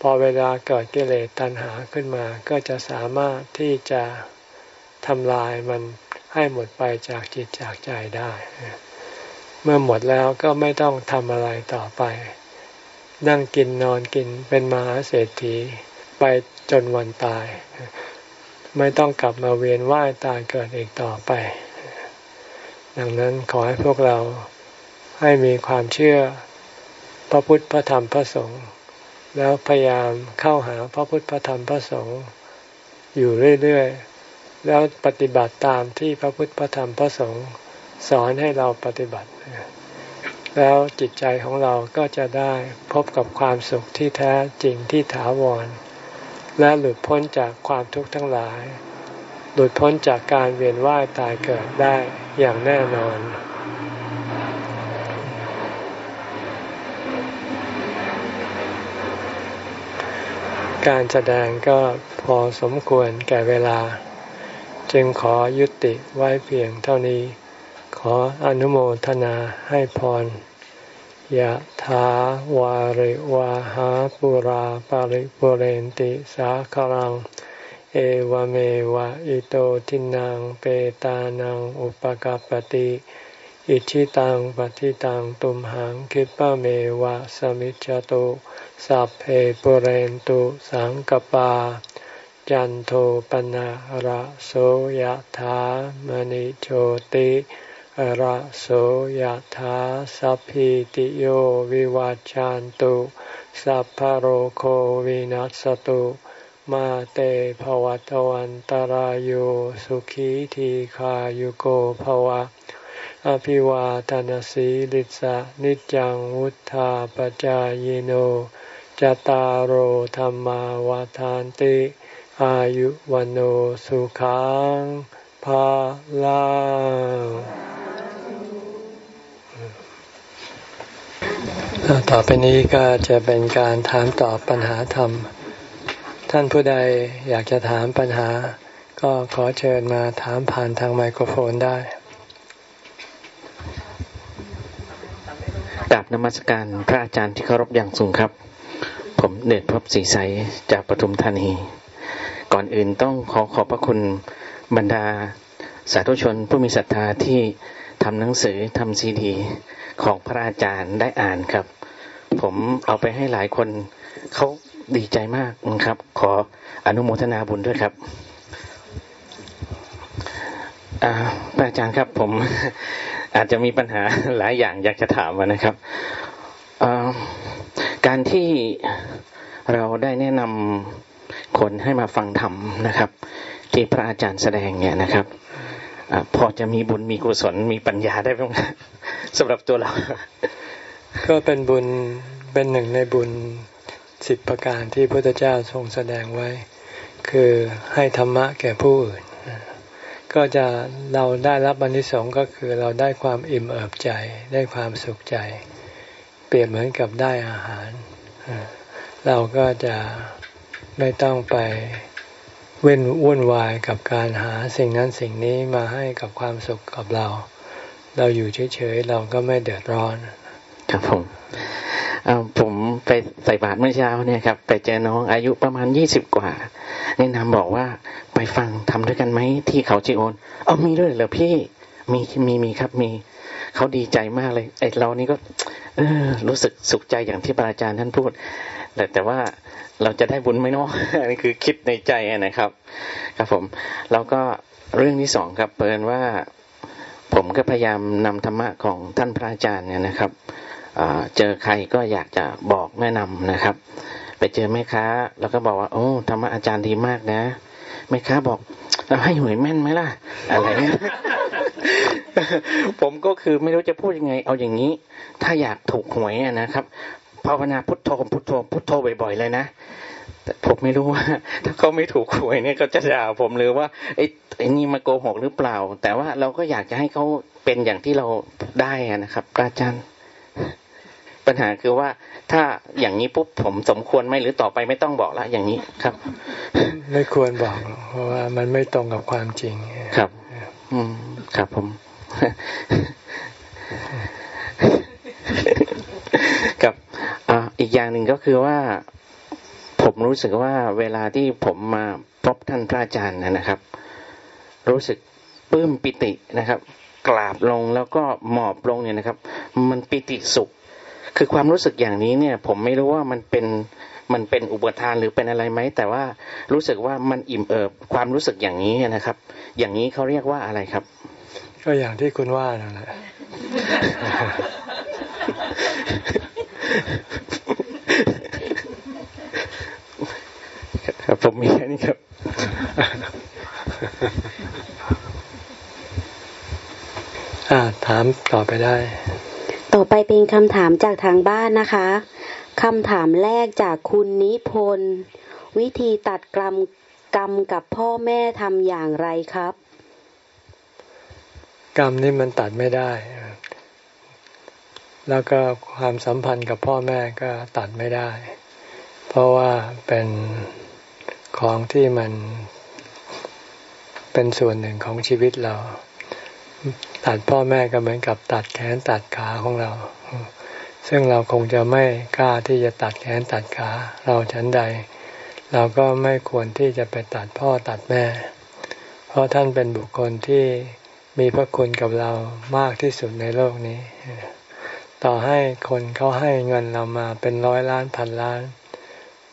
พอเวลาเกิดกิเลสตัณหาขึ้นมา ก็จะสามารถที่จะทำลายมันให้หมดไปจากจิตจากใจได้ เมื่อหมดแล้วก็ไม่ต้องทำอะไรต่อไป นั่งกินนอนกินเป็นมหาเศรษฐีไปจนวันตาย ไม่ต้องกลับมาเวียนว่ายตายเกิดอีกต่อไป ดังนั้นขอให้พวกเราให้มีความเชื่อพระพุทธพระธรรมพระสงฆ์แล้วพยายามเข้าหาพระพุทธพระธรรมพระสงฆ์อยู่เรื่อยๆ แล้วปฏิบัติตามที่พระพุทธพระธรรมพระสงฆ์สอนให้เราปฏิบัติ แล้วจิตใจของเราก็จะได้พบกับความสุขที่แท้จริงที่ถาวร และหลุดพ้นจากความทุกข์ทั้งหลาย หลุดพ้นจากการเวียนว่ายตายเกิดได้อย่างแน่นอน การแสดงก็พอสมควรแก่เวลา จึงขอยุติไว้เพียงเท่านี้ ขออนุโมทนาให้พรยะถาวาริวาหาปุราปาริปุเรนติสาครัง เอวเมวะอิโตทินังเปตานังอุปกปติอิชิตังปฏิตังตุมหังคิปะเมวะสมิจจตุสัพเพปุเรนตุสังกปา จันโทปนะระโสยธามณิโชติ ระโสยธาสัพพิติโยวิวัจจันตุ สัพพโรโควินัสตุ มาเตภวัตวันตารโยสุขีทีขายุโกภวะ อภิวาทานสีลิสะนิจังวุธาปจายโนจตารโหธรรมาวาทานติ อายุวันโอสุขังภาลัง ต่อไปนี้ก็จะเป็นการถามตอบปัญหาธรรม ท่านผู้ใดอยากจะถามปัญหา ก็ขอเชิญมาถามผ่านทางไมโครโฟนได้กราบนมัสการพระอาจารย์ที่เคารพอย่างสูงครับ ผมเดชพบศรีใสจากปทุมธานี ก่อนอื่นต้องขอขอบพระคุณบรรดาสาธุชนผู้มีศรัทธาที่ทำหนังสือทำซีดีของพระอาจารย์ได้อ่านครับ ผมเอาไปให้หลายคนเขาดีใจมากนะครับ ขออนุโมทนาบุญด้วยครับพระอาจารย์ครับผมอาจจะมีปัญหาหลายอย่างอยากจะถามนะครับการที่เราได้แนะนำคนให้มาฟังธรรมนะครับ ที่พระอาจารย์แสดงเนี่ยนะครับอพอจะมีบุญมีกุศลมีปัญญาได้ไหมสำหรับตัวเรา ก็เป็นบุญเป็นหนึ่งในบุญสิบประการที่พระพุทธเจ้าทรงแสดงไว้ คือให้ธรรมะแก่ผู้อื่น ก็จะเราได้รับบันิสงก็คือเราได้ความอิ่มเอิบใจ ได้ความสุขใจ เปรียบเหมือนกับได้อาหาร เราก็จะไม่ต้องไปเว้นวุ่นวายกับการหาสิ่งนั้นสิ่งนี้มาให้กับความสุขกับเรา เราอยู่เฉยๆเราก็ไม่เดือดร้อน ครับผมผมไปใส่บาตรเมื่อเช้าเนี่ยครับ ไปเจอน้องอายุประมาณยี่สิบกว่าแนะนำบอกว่าไปฟังทำด้วยกันไหมที่เขาจีโอนเอามีด้วยเหรอพี่มีมีมีครับมีเขาดีใจมากเลยไอ้เรานี่ก็ เออ รู้สึกสุขใจอย่างที่พระอาจารย์ท่านพูด แต่แต่ว่าเราจะได้บุญไหมเนาะอันนี้คือคิดในใจนะครับ ครับผม แล้วก็เรื่องที่สองครับเปิดว่า ผมก็พยายามนำธรรมะของท่านพระอาจารย์เนี่ยนะครับ เจอใครก็อยากจะบอกแนะนำนะครับ ไปเจอแม่ค้า แล้วก็บอกว่า โอ้ธรรมะอาจารย์ดีมากนะแม่ค้าบอกเราให้หวยแม่นไหมล่ะ อะไรเนี่ยผมก็คือไม่รู้จะพูดยังไง เอาอย่างนี้ ถ้าอยากถูกหวยนะครับภาวนาพุทโธพุทโธพุทโธบ่อยๆเลยนะแต่ผมไม่รู้ว่า ถ้าเขาไม่ถูกหวยเนี่ยเขาจะด่าผมหรือว่าไอ้ไอ้นี่มาโกหกหรือเปล่า แต่ว่าเราก็อยากจะให้เขาเป็นอย่างที่เราได้นะครับอาจารย์ ปัญหาคือว่าถ้าอย่างนี้ปุ๊บผมสมควรไหมหรือต่อไปไม่ต้องบอกละอย่างนี้ครับ ไม่ควรบอกเพราะว่ามันไม่ตรงกับความจริงครับ อืมครับผมกับอ่าอีกอย่างหนึ่งก็คือว่า ผมรู้สึกว่าเวลาที่ผมมาพบท่านพระอาจารย์นะครับ รู้สึกปลื้มปิตินะครับ กราบลงแล้วก็หมอบลงเนี่ยนะครับ มันปิติสุข คือความรู้สึกอย่างนี้เนี่ย ผมไม่รู้ว่ามันเป็นมันเป็นอุปทานหรือเป็นอะไรไหมแต่ว่ารู้สึกว่ามันอิ่มเอิบความรู้สึกอย่างนี้นะครับ อย่างนี้เขาเรียกว่าอะไรครับ ก็อย่างที่คุณว่านั่นแหละครับผมมีแค่นี้ครับ อ่าถามต่อไปได้ ต่อไปเป็นคำถามจากทางบ้านนะคะ คำถามแรกจากคุณนิพนธ์วิธีตัดกรรมกรรมกับพ่อแม่ทำอย่างไรครับ กรรมนี่มันตัดไม่ได้ แล้วก็ความสัมพันธ์กับพ่อแม่ก็ตัดไม่ได้ เพราะว่าเป็นของที่มันเป็นส่วนหนึ่งของชีวิตเรา ตัดพ่อแม่ก็เหมือนกับตัดแขนตัดขาของเรา ซึ่งเราคงจะไม่กล้าที่จะตัดแขนตัดขา เราฉันใด เราก็ไม่ควรที่จะไปตัดพ่อตัดแม่ เพราะท่านเป็นบุคคลที่มีพระคุณกับเรามากที่สุดในโลกนี้ ต่อให้คนเขาให้เงินเรามาเป็นร้อยล้านพันล้าน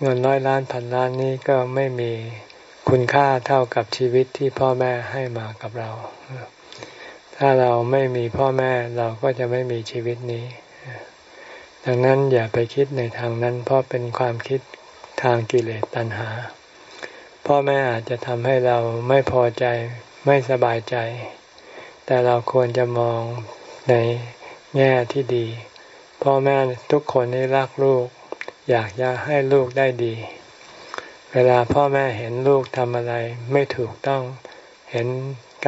เงินร้อยล้านพันล้านนี้ก็ไม่มีคุณค่าเท่ากับชีวิตที่พ่อแม่ให้มากับเรา ถ้าเราไม่มีพ่อแม่เราก็จะไม่มีชีวิตนี้ ดังนั้นอย่าไปคิดในทางนั้น เพราะเป็นความคิดทางกิเลสตัณหา พ่อแม่อาจจะทำให้เราไม่พอใจไม่สบายใจ แต่เราควรจะมองในแง่ที่ดี พ่อแม่ทุกคนนี่รักลูก อยากจะให้ลูกได้ดี เวลาพ่อแม่เห็นลูกทำอะไรไม่ถูกต้องเห็น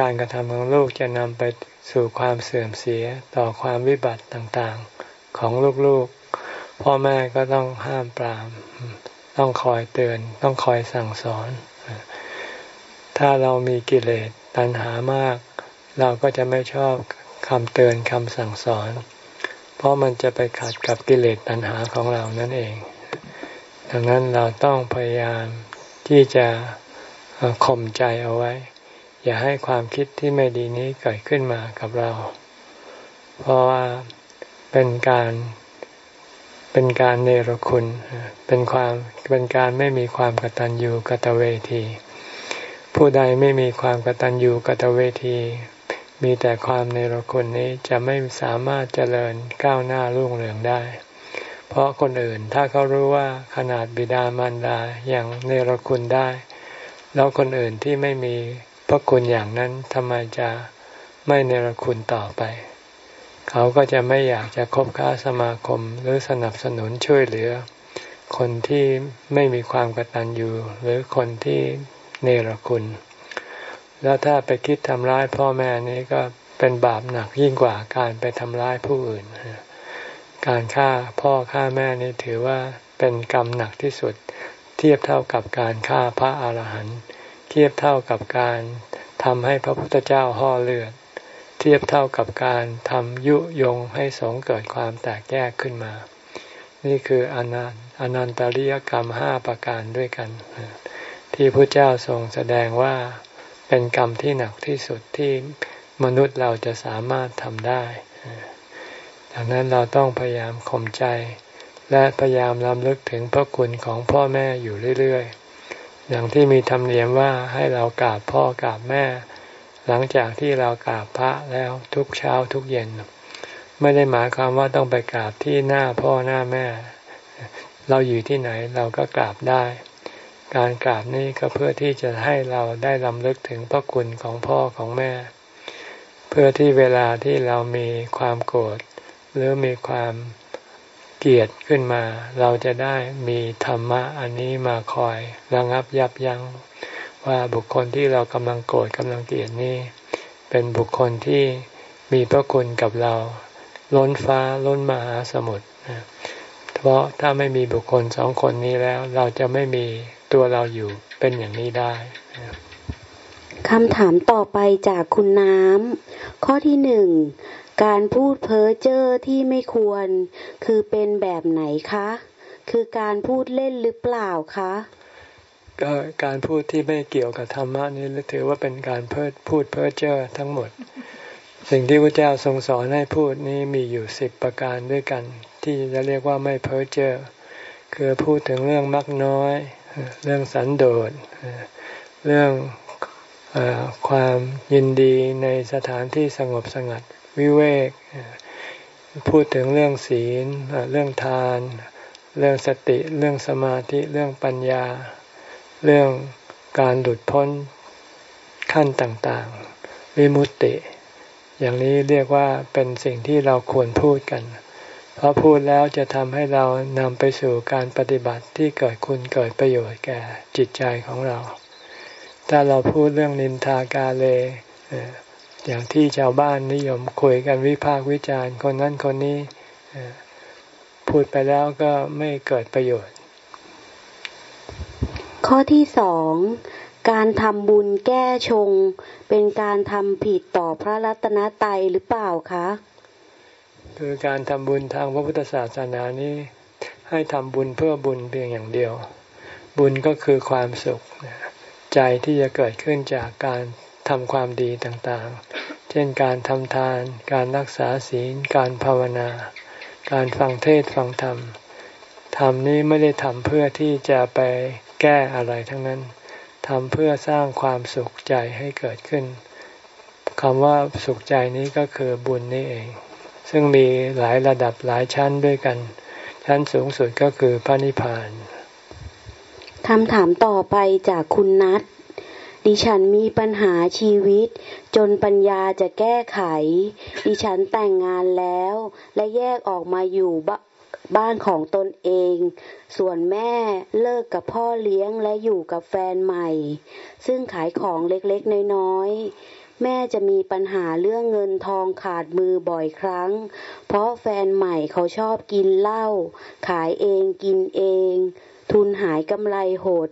การกระทำของลูกจะนำไปสู่ความเสื่อมเสียต่อความวิบัติต่างๆของลูกๆ พ่อแม่ก็ต้องห้ามปราม ต้องคอยเตือน ต้องคอยสั่งสอน ถ้าเรามีกิเลสตัณหามาก เราก็จะไม่ชอบคำเตือนคำสั่งสอน เพราะมันจะไปขัดกับกิเลสตัณหาของเรานั่นเอง ดังนั้นเราต้องพยายามที่จะข่มใจเอาไว้ อย่าให้ความคิดที่ไม่ดีนี้เกิดขึ้นมากับเรา เพราะว่าเป็นการเป็นการเนรคุณ เป็นความเป็นการไม่มีความกตัญญูกตเวที ผู้ใดไม่มีความกตัญญูกตเวที มีแต่ความเนรคุณนี้จะไม่สามารถเจริญก้าวหน้ารุ่งเรืองได้ เพราะคนอื่นถ้าเขารู้ว่าขนาดบิดามารดาอย่างเนรคุณได้ แล้วคนอื่นที่ไม่มี พระคุณอย่างนั้นทำไมจะไม่เนรคุณต่อไป เขาก็จะไม่อยากจะคบค้าสมาคมหรือสนับสนุนช่วยเหลือ คนที่ไม่มีความกตัญญูหรือคนที่เนรคุณ แล้วถ้าไปคิดทำร้ายพ่อแม่นี้ก็เป็นบาปหนักยิ่งกว่าการไปทำร้ายผู้อื่น การฆ่าพ่อฆ่าแม่นี่ถือว่าเป็นกรรมหนักที่สุด เทียบเท่ากับการฆ่าพระอาหารหันต์ เทียบเท่ากับการทำให้พระพุทธเจ้าห่อเลือด เทียบเท่ากับการทำยุยงให้สงเกิดความแตกแยกขึ้นมา นี่คืออนันอนันตริยกรรมห้าประการด้วยกัน ที่พระเจ้าทรงแสดงว่าเป็นกรรมที่หนักที่สุดที่มนุษย์เราจะสามารถทำได้ดังนั้นเราต้องพยายามข่มใจ และพยายามรำลึกถึงพระคุณของพ่อแม่อยู่เรื่อยๆ อย่างที่มีธรรมเนียมว่าให้เรากราบพ่อกราบแม่ หลังจากที่เรากราบพระแล้วทุกเช้าทุกเย็น ไม่ได้หมายความว่าต้องไปกราบที่หน้าพ่อหน้าแม่ เราอยู่ที่ไหนเราก็กราบได้ การกราบนี้ก็เพื่อที่จะให้เราได้ลำลึกถึงพระคุณของพ่อของแม่ เพื่อที่เวลาที่เรามีความโกรธหรือมีความ เกลียดขึ้นมา เราจะได้มีธรรมะอันนี้มาคอยระงับยับยัง้งว่าบุคคลที่เรากำลังโกรธกำลังเกลียดนี้ เป็นบุคคลที่มีพระคุณกับเรา ล้นฟ้าล้นมหาสมุทรเพราะถ้าไม่มีบุคคลสองคนนี้แล้ว เราจะไม่มีตัวเราอยู่เป็นอย่างนี้ได้คำถามต่อไปจากคุณน้ำข้อที่หนึ่ง การพูดเพ้อเจ้อที่ไม่ควร คือเป็นแบบไหนคะ คือการพูดเล่นหรือเปล่าคะก็การพูดที่ไม่เกี่ยวกับธรรมะนี้ถือว่าเป็นการเพิดพูดเพ้อเจ้อทั้งหมด สิ่งที่พระเจ้าทรงสอนให้พูดนี้มีอยู่สิบประการด้วยกัน ที่จะเรียกว่าไม่เพ้อเจ้อคือพูดถึงเรื่องมักน้อย เรื่องสันโดษเรื่องอความยินดีในสถานที่สงบสงัด วิเวก พูดถึงเรื่องศีล เรื่องทาน เรื่องสติ เรื่องสมาธิ เรื่องปัญญา เรื่องการหลุดพ้นขั้นต่างๆ วิมุตติ อย่างนี้เรียกว่าเป็นสิ่งที่เราควรพูดกัน เพราะพูดแล้วจะทำให้เรานำไปสู่การปฏิบัติที่เกิดคุณเกิดประโยชน์แก่จิตใจของเรา ถ้าเราพูดเรื่องนินทากาเล อย่างที่ชาวบ้านนิยมคุยกันวิพากษ์วิจารณ์คนนั้นคนนี้พูดไปแล้วก็ไม่เกิดประโยชน์ ข้อที่สองการทำบุญแก้ชง เป็นการทำผิดต่อพระรัตนตรัยหรือเปล่าคะ คือการทำบุญทางพระพุทธศาสนานี้ ให้ทำบุญเพื่อบุญเพียงอย่างเดียว บุญก็คือความสุข ใจที่จะเกิดขึ้นจากการ ทำความดีต่างๆ เช่นการทำทาน การรักษาศีล การภาวนา การฟังเทศฟังธรรมทำนี้ไม่ได้ทำเพื่อที่จะไปแก้อะไรทั้งนั้นทำเพื่อสร้างความสุขใจให้เกิดขึ้นคำว่าสุขใจนี้ก็คือบุญนี่เอง ซึ่งมีหลายระดับหลายชั้นด้วยกัน ชั้นสูงสุดก็คือพระนิพพานคำถามต่อไปจากคุณนัท ดิฉันมีปัญหาชีวิต จนปัญญาจะแก้ไข ดิฉันแต่งงานแล้ว และแยกออกมาอยู่บ้านของตนเอง ส่วนแม่เลิกกับพ่อเลี้ยงและอยู่กับแฟนใหม่ ซึ่งขายของเล็กๆ น้อยๆ แม่จะมีปัญหาเรื่องเงินทองขาดมือบ่อยครั้ง เพราะแฟนใหม่เขาชอบกินเหล้า ขายเองกินเอง ทุนหายกำไรหด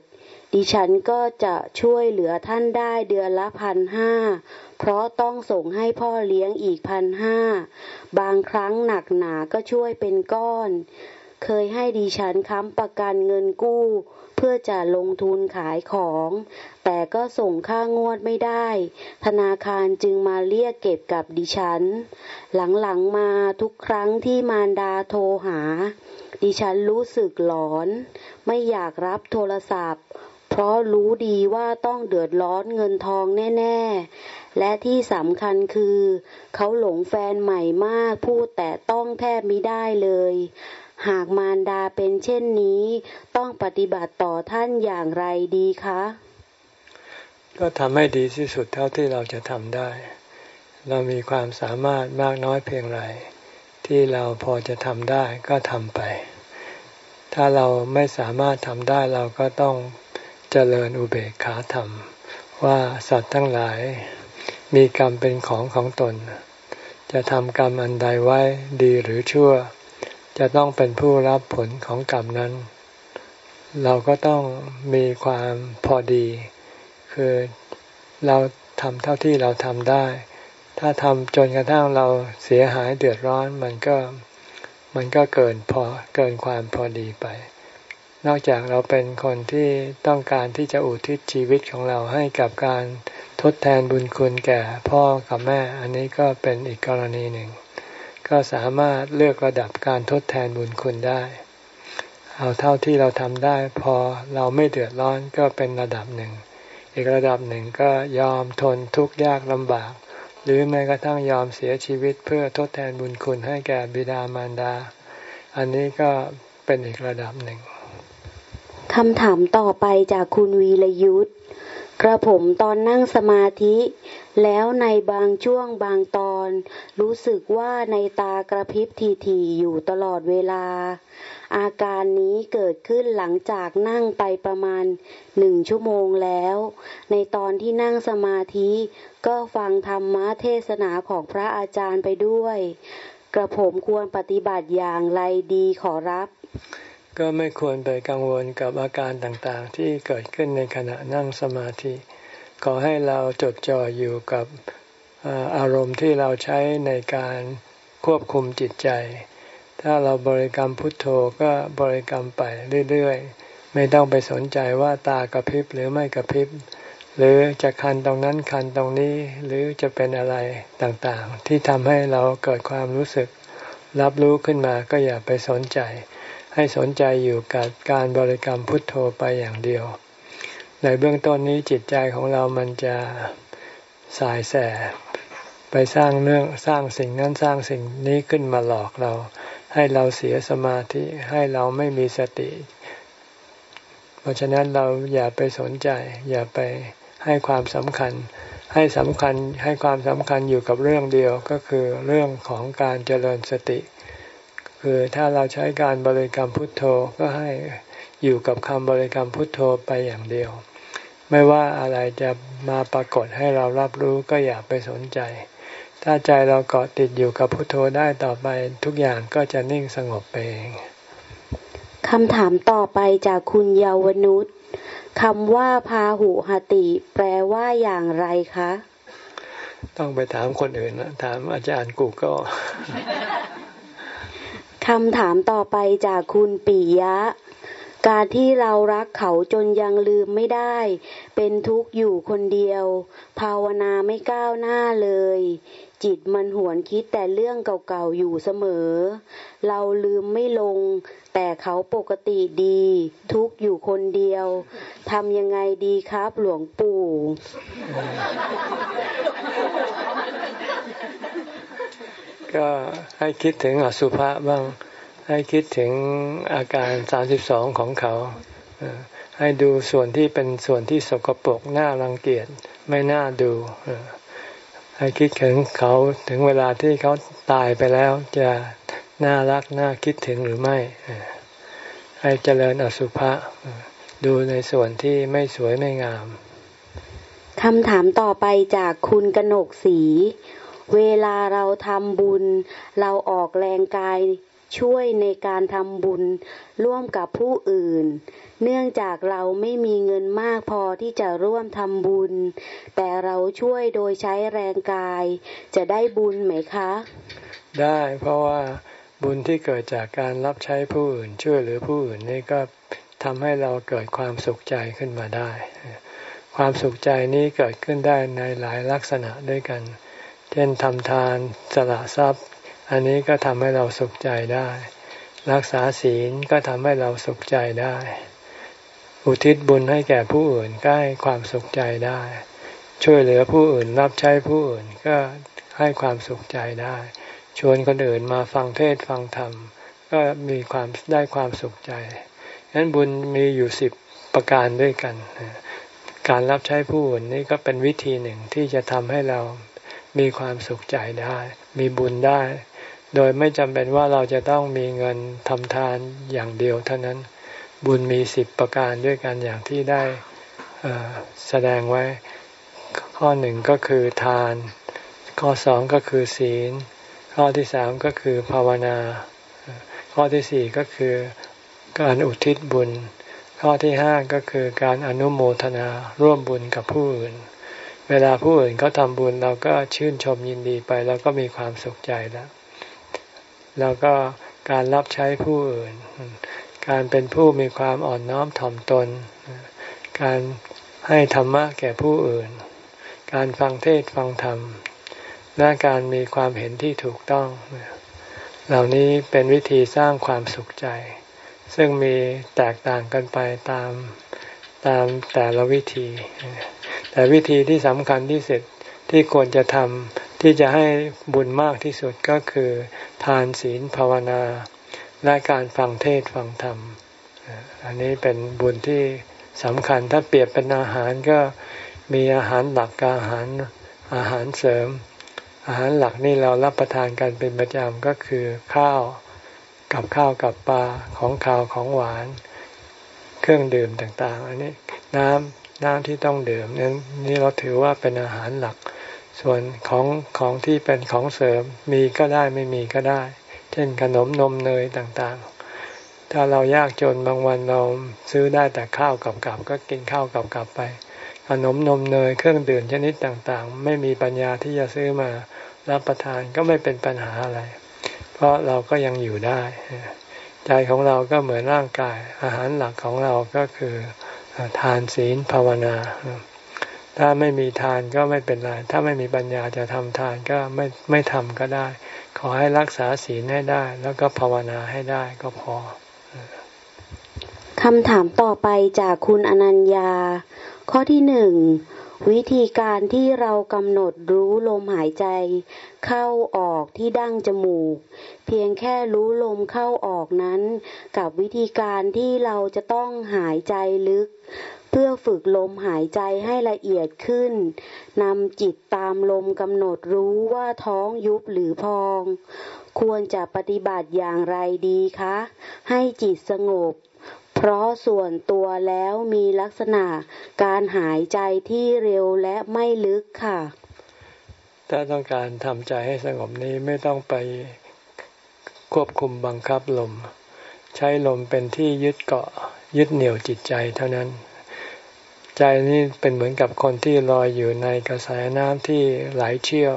ดิฉันก็จะช่วยเหลือท่านได้เดือนละพันห้า เพราะต้องส่งให้พ่อเลี้ยงอีกพันห้า บางครั้งหนักหนาก็ช่วยเป็นก้อน เคยให้ดิฉันค้ำประกันเงินกู้ เพื่อจะลงทุนขายของ แต่ก็ส่งค่างวดไม่ได้ ธนาคารจึงมาเรียกเก็บกับดิฉัน หลังๆมาทุกครั้งที่มารดาโทรหาดิฉันรู้สึกหลอน ไม่อยากรับโทรศัพท์ เพราะรู้ดีว่าต้องเดือดร้อนเงินทองแน่ ๆ และที่สำคัญคือ เขาหลงแฟนใหม่มากพูดแต่ต้องแทบไม่ได้เลย หากมารดาเป็นเช่นนี้ ต้องปฏิบัติต่อท่านอย่างไรดีคะ ก็ทำให้ดีที่สุดเท่าที่เราจะทำได้ เรามีความสามารถมากน้อยเพียงไร ที่เราพอจะทำได้ก็ทำไป ถ้าเราไม่สามารถทำได้เราก็ต้อง เจริญอุเบกขาธรรม ว่าสัตว์ทั้งหลาย มีกรรมเป็นของของตน จะทำกรรมอันใดไว้ดีหรือชั่ว จะต้องเป็นผู้รับผลของกรรมนั้น เราก็ต้องมีความพอดี คือเราทำเท่าที่เราทำได้ ถ้าทำจนกระทั่งเราเสียหายเดือดร้อนมันก็มันก็เกินพอเกินความพอดีไป นอกจากเราเป็นคนที่ต้องการที่จะอุทิศชีวิตของเราให้กับการทดแทนบุญคุณแก่พ่อกับแม่ อันนี้ก็เป็นอีกกรณีหนึ่ง ก็สามารถเลือกระดับการทดแทนบุญคุณได้ เอาเท่าที่เราทำได้ พอเราไม่เดือดร้อนก็เป็นระดับหนึ่ง อีกระดับหนึ่งก็ยอมทนทุกข์ยากลำบาก หรือแม้กระทั่งยอมเสียชีวิตเพื่อทดแทนบุญคุณให้แก่บิดามารดา อันนี้ก็เป็นอีกระดับหนึ่ง คำถามต่อไปจากคุณวีรยุทธกระผมตอนนั่งสมาธิ แล้วในบางช่วงบางตอน รู้สึกว่าในตากระพริบทีๆอยู่ตลอดเวลา อาการนี้เกิดขึ้นหลังจากนั่งไปประมาณหนึ่งชั่วโมงแล้ว ในตอนที่นั่งสมาธิ ก็ฟังธรรมะเทศนาของพระอาจารย์ไปด้วย กระผมควรปฏิบัติอย่างไรดีขอรับ ก็ไม่ควรไปกังวลกับอาการต่างๆ ที่เกิดขึ้นในขณะนั่งสมาธิ ขอให้เราจดจ่ออยู่กับอารมณ์ที่เราใช้ในการควบคุมจิตใจ ถ้าเราบริกรรมพุทโธก็บริกรรมไปเรื่อยๆ ไม่ต้องไปสนใจว่าตากระพริบหรือไม่กระพริบ หรือจะคันตรงนั้นคันตรงนี้ หรือจะเป็นอะไรต่างๆ ที่ทำให้เราเกิดความรู้สึก รับรู้ขึ้นมาก็อย่าไปสนใจ ให้สนใจอยู่กับการบริกรรมพุทโธไปอย่างเดียว ในเบื้องต้นนี้จิตใจของเรามันจะสายแสไปสร้างเรื่องสร้างสิ่งนั้นสร้างสิ่งนี้ขึ้นมาหลอกเรา ให้เราเสียสมาธิให้เราไม่มีสติ เพราะฉะนั้นเราอย่าไปสนใจ อย่าไปให้ความสำคัญ ให้สำคัญให้ความสำคัญอยู่กับเรื่องเดียวก็คือเรื่องของการเจริญสติ คือถ้าเราใช้การบริกรรมพุทโธก็ให้อยู่กับคำบริกรรมพุทโธไปอย่างเดียว ไม่ว่าอะไรจะมาปรากฏให้เรารับรู้ก็อย่าไปสนใจ ถ้าใจเราเกาะติดอยู่กับพุทโธได้ต่อไปทุกอย่างก็จะนิ่งสงบไปเองคำถามต่อไปจากคุณเยาวนุษคำว่าพาหุหติ แปลว่าอย่างไรคะ ต้องไปถามคนอื่นนะถามอาจารย์กูก็ คำถามต่อไปจากคุณปิยะ การที่เรารักเขาจนยังลืมไม่ได้ เป็นทุกข์อยู่คนเดียว ภาวนาไม่ก้าวหน้าเลย จิตมันหวนคิดแต่เรื่องเก่าๆอยู่เสมอ เราลืมไม่ลง แต่เขาปกติดี ทุกข์อยู่คนเดียวทำยังไงดีครับหลวงปู่ ก็ให้คิดถึงอสุภะบ้าง ให้คิดถึงอาการสามสิบสองของเขา ให้ดูส่วนที่เป็นส่วนที่สกปรกน่ารังเกียจไม่น่าดูให้คิดถึงเขาถึงเวลาที่เขาตายไปแล้ว จะน่ารักน่าคิดถึงหรือไม่ ให้เจริญอสุภะดูในส่วนที่ไม่สวยไม่งามคำถามต่อไปจากคุณกนกศรี เวลาเราทำบุญ เราออกแรงกายช่วยในการทำบุญร่วมกับผู้อื่น เนื่องจากเราไม่มีเงินมากพอที่จะร่วมทำบุญ แต่เราช่วยโดยใช้แรงกาย จะได้บุญไหมคะ ได้เพราะว่าบุญที่เกิดจากการรับใช้ผู้อื่น ช่วยเหลือผู้อื่นนี่ก็ทำให้เราเกิดความสุขใจขึ้นมาได้ ความสุขใจนี้เกิดขึ้นได้ในหลายลักษณะด้วยกันเช่นทำทานสละทรัพย์ อันนี้ก็ทำให้เราสุขใจได้ รักษาศีลก็ทำให้เราสุขใจได้ อุทิศบุญให้แก่ผู้อื่นก็ให้ความสุขใจได้ ช่วยเหลือผู้อื่นรับใช้ผู้อื่นก็ให้ความสุขใจได้ ชวนคนอื่นมาฟังเทศฟังธรรม ก็มีความได้ความสุขใจฉะนั้นบุญมีอยู่สิบประการด้วยกัน การรับใช้ผู้อื่นนี่ก็เป็นวิธีหนึ่งที่จะทำให้เรา มีความสุขใจได้ มีบุญได้ โดยไม่จำเป็นว่าเราจะต้องมีเงินทำทานอย่างเดียวเท่านั้น บุญมีสิบประการด้วยกันอย่างที่ได้แสดงไว้ ข้อหนึ่งก็คือทาน ข้อสองก็คือศีล ข้อที่สามก็คือภาวนา ข้อที่สี่ก็คือการอุทิศบุญ ข้อที่ห้าก็คือการอนุโมทนาร่วมบุญกับผู้อื่น เวลาผู้อื่นเขาทำบุญเราก็ชื่นชมยินดีไปแล้วก็มีความสุขใจแล้ว แล้วก็การรับใช้ผู้อื่น การเป็นผู้มีความอ่อนน้อมถ่อมตน การให้ธรรมะแก่ผู้อื่น การฟังเทศฟังธรรม และการมีความเห็นที่ถูกต้อง เหล่านี้เป็นวิธีสร้างความสุขใจ ซึ่งมีแตกต่างกันไปตามตามแต่ละวิธี แต่วิธีที่สำคัญที่สุดที่ควรจะทำที่จะให้บุญมากที่สุดก็คือทานศีลภาวนา และการฟังเทศฟังธรรม อันนี้เป็นบุญที่สำคัญถ้าเปรียบเป็นอาหารก็มีอาหารหลักกับอาหารอาหารเสริม อาหารหลักนี่เรารับประทานกันเป็นประจำก็คือข้าวกับข้าวกับปลาของข้าวของหวาน เครื่องดื่มต่างๆ อันนี้น้ำ น้ำที่ต้องดื่มนั้นนี่เราถือว่าเป็นอาหารหลัก ส่วนของของที่เป็นของเสริมมีก็ได้ไม่มีก็ได้ เช่นขนมนมเนยต่างๆ ถ้าเรายากจนบางวันเราซื้อได้แต่ข้าวกับกับก็กินข้าวกับกับไป ขนมนมเนยเครื่องดื่มชนิดต่างๆ ไม่มีปัญญาที่จะซื้อมารับประทานก็ไม่เป็นปัญหาอะไร เพราะเราก็ยังอยู่ได้ ใจของเราก็เหมือนร่างกาย อาหารหลักของเราก็คือ ทานศีลภาวนา ถ้าไม่มีทานก็ไม่เป็นไร ถ้าไม่มีปัญญาจะทำทานก็ไม่ไม่ทำก็ได้ ขอให้รักษาศีลให้ได้ แล้วก็ภาวนาให้ได้ก็พอคำถามต่อไปจากคุณอนัญญา ข้อที่หนึ่ง วิธีการที่เรากำหนดรู้ลมหายใจ เข้าออกที่ดั้งจมูก เพียงแค่รู้ลมเข้าออกนั้น กับวิธีการที่เราจะต้องหายใจลึก เพื่อฝึกลมหายใจให้ละเอียดขึ้นนำจิตตามลมกำหนดรู้ว่าท้องยุบหรือพอง ควรจะปฏิบัติอย่างไรดีคะ ให้จิตสงบ เพราะส่วนตัวแล้วมีลักษณะการหายใจที่เร็วและไม่ลึกค่ะ ถ้าต้องการทำใจให้สงบนี้ไม่ต้องไปควบคุมบังคับลม ใช้ลมเป็นที่ยึดเกาะยึดเหนี่ยวจิตใจเท่านั้น ใจนี่เป็นเหมือนกับคนที่ลอยอยู่ในกระแสน้ำที่ไหลเชี่ยว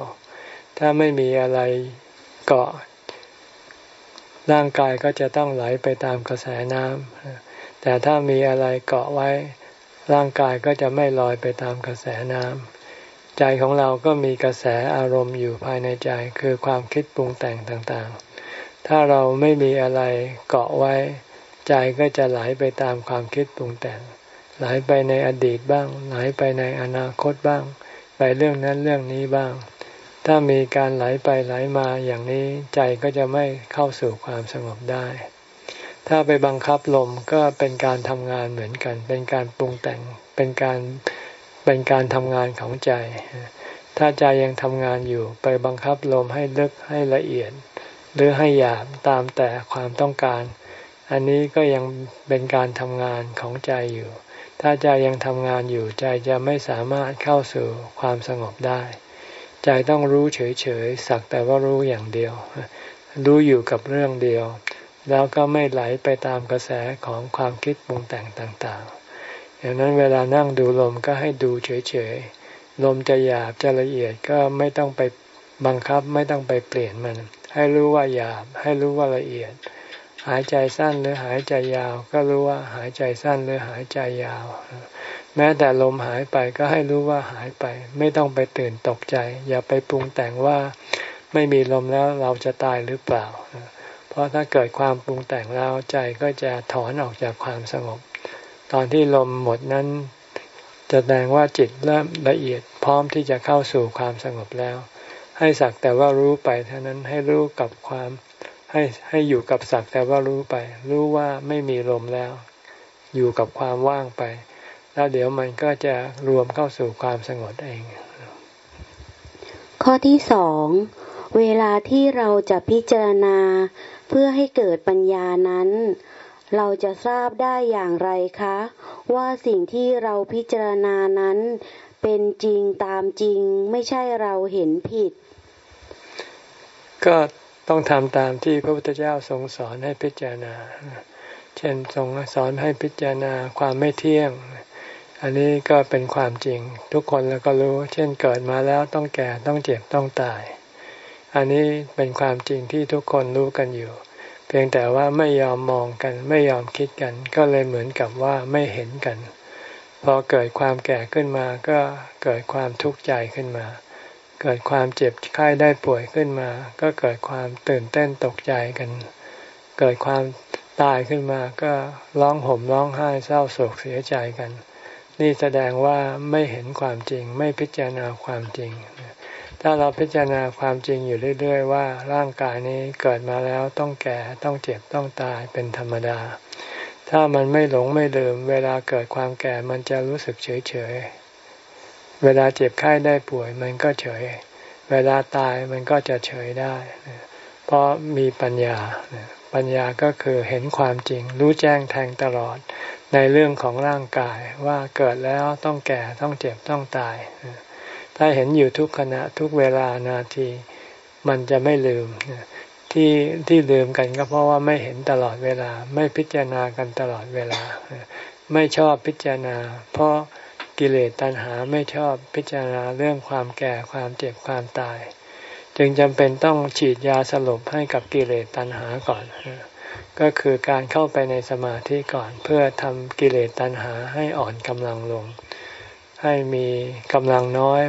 ถ้าไม่มีอะไรเกาะร่างกายก็จะต้องไหลไปตามกระแสน้ำ แต่ถ้ามีอะไรเกาะไว้ ร่างกายก็จะไม่ลอยไปตามกระแสน้ำใจของเราก็มีกระแสอารมณ์อยู่ภายในใจคือความคิดปรุงแต่งต่างๆ ถ้าเราไม่มีอะไรเกาะไว้ ใจก็จะไหลไปตามความคิดปรุงแต่ง ไหลไปในอดีตบ้าง ไหลไปในอนาคตบ้าง ไปเรื่องนั้นเรื่องนี้บ้างถ้ามีการไหลไปไหลมาอย่างนี้ใจก็จะไม่เข้าสู่ความสงบได้ ถ้าไปบังคับลมก็เป็นการทำงานเหมือนกัน เป็นการปรุงแต่ง เป็นการเป็นการทำงานของใจ ถ้าใจยังทำงานอยู่ ไปบังคับลมให้ลึกให้ละเอียด หรือให้หยาบตามแต่ความต้องการ อันนี้ก็ยังเป็นการทำงานของใจอยู่ ถ้าใจยังทำงานอยู่ใจจะไม่สามารถเข้าสู่ความสงบได้ ใจต้องรู้เฉยๆสักแต่ว่ารู้อย่างเดียว รู้อยู่กับเรื่องเดียว แล้วก็ไม่ไหลไปตามกระแสของความคิดปรุงแต่งต่างๆอย่างนั้นเวลานั่งดูลมก็ให้ดูเฉยๆลมจะหยาบจะละเอียดก็ไม่ต้องไปบังคับไม่ต้องไปเปลี่ยนมัน ให้รู้ว่าหยาบ ให้รู้ว่าละเอียด หายใจสั้นหรือหายใจยาว ก็รู้ว่าหายใจสั้นหรือหายใจยาว แม้แต่ลมหายไปก็ให้รู้ว่าหายไป ไม่ต้องไปตื่นตกใจ อย่าไปปรุงแต่งว่าไม่มีลมแล้วเราจะตายหรือเปล่า เพราะถ้าเกิดความปรุงแต่งแล้วใจก็จะถอนออกจากความสงบ ตอนที่ลมหมดนั้นจะแสดงว่าจิตเริ่มละเอียดพร้อมที่จะเข้าสู่ความสงบแล้ว ให้สักแต่ว่ารู้ไปเท่านั้นให้รู้กับความให้ให้อยู่กับสักแต่ว่ารู้ไป รู้ว่าไม่มีลมแล้ว อยู่กับความว่างไป แล้วเดี๋ยวมันก็จะรวมเข้าสู่ความสงบเอง ข้อที่สอง เวลาที่เราจะพิจารณาเพื่อให้เกิดปัญญานั้น เราจะทราบได้อย่างไรคะ ว่าสิ่งที่เราพิจารณานั้น เป็นจริงตามจริงไม่ใช่เราเห็นผิด ก็ต้องทำตามที่พระพุทธเจ้าทรงสอนให้พิจารณา เช่นทรงสอนให้พิจารณาความไม่เที่ยง อันนี้ก็เป็นความจริงทุกคนแล้วก็รู้ เช่นเกิดมาแล้วต้องแก่ต้องเจ็บต้องตาย อันนี้เป็นความจริงที่ทุกคนรู้กันอยู่ เพียงแต่ว่าไม่ยอมมองกัน ไม่ยอมคิดกัน ก็เลยเหมือนกับว่าไม่เห็นกัน พอเกิดความแก่ขึ้นมาก็เกิดความทุกข์ใจขึ้นมา เกิดความเจ็บไข้ได้ป่วยขึ้นมา ก็เกิดความตื่นเต้นตกใจกัน เกิดความตายขึ้นมาก็ร้องห่มร้องไห้เศร้าโศกเสียใจกัน นี่แสดงว่าไม่เห็นความจริงไม่พิจารณาความจริง ถ้าเราพิจารณาความจริงอยู่เรื่อยๆ ว่าร่างกายนี้เกิดมาแล้วต้องแก่ต้องเจ็บต้องตายเป็นธรรมดา ถ้ามันไม่หลงไม่ลืม เวลาเกิดความแก่มันจะรู้สึกเฉยๆ เวลาเจ็บไข้ได้ป่วยมันก็เฉย เวลาตายมันก็จะเฉยได้ เพราะมีปัญญา ปัญญาก็คือเห็นความจริง รู้แจ้งแทงตลอดในเรื่องของร่างกายว่าเกิดแล้วต้องแก่ต้องเจ็บต้องตาย ถ้าเห็นอยู่ทุกขณะทุกเวลานาที มันจะไม่ลืมที่ที่ลืมกันก็เพราะว่าไม่เห็นตลอดเวลา ไม่พิจารณากันตลอดเวลา ไม่ชอบพิจารณา เพราะกิเลสตัณหาไม่ชอบพิจารณาเรื่องความแก่ความเจ็บความตาย จึงจำเป็นต้องฉีดยาสลบให้กับกิเลสตัณหาก่อน ก็คือการเข้าไปในสมาธิก่อน เพื่อทำกิเลสตัณหาให้อ่อนกำลังลง ให้มีกำลังน้อย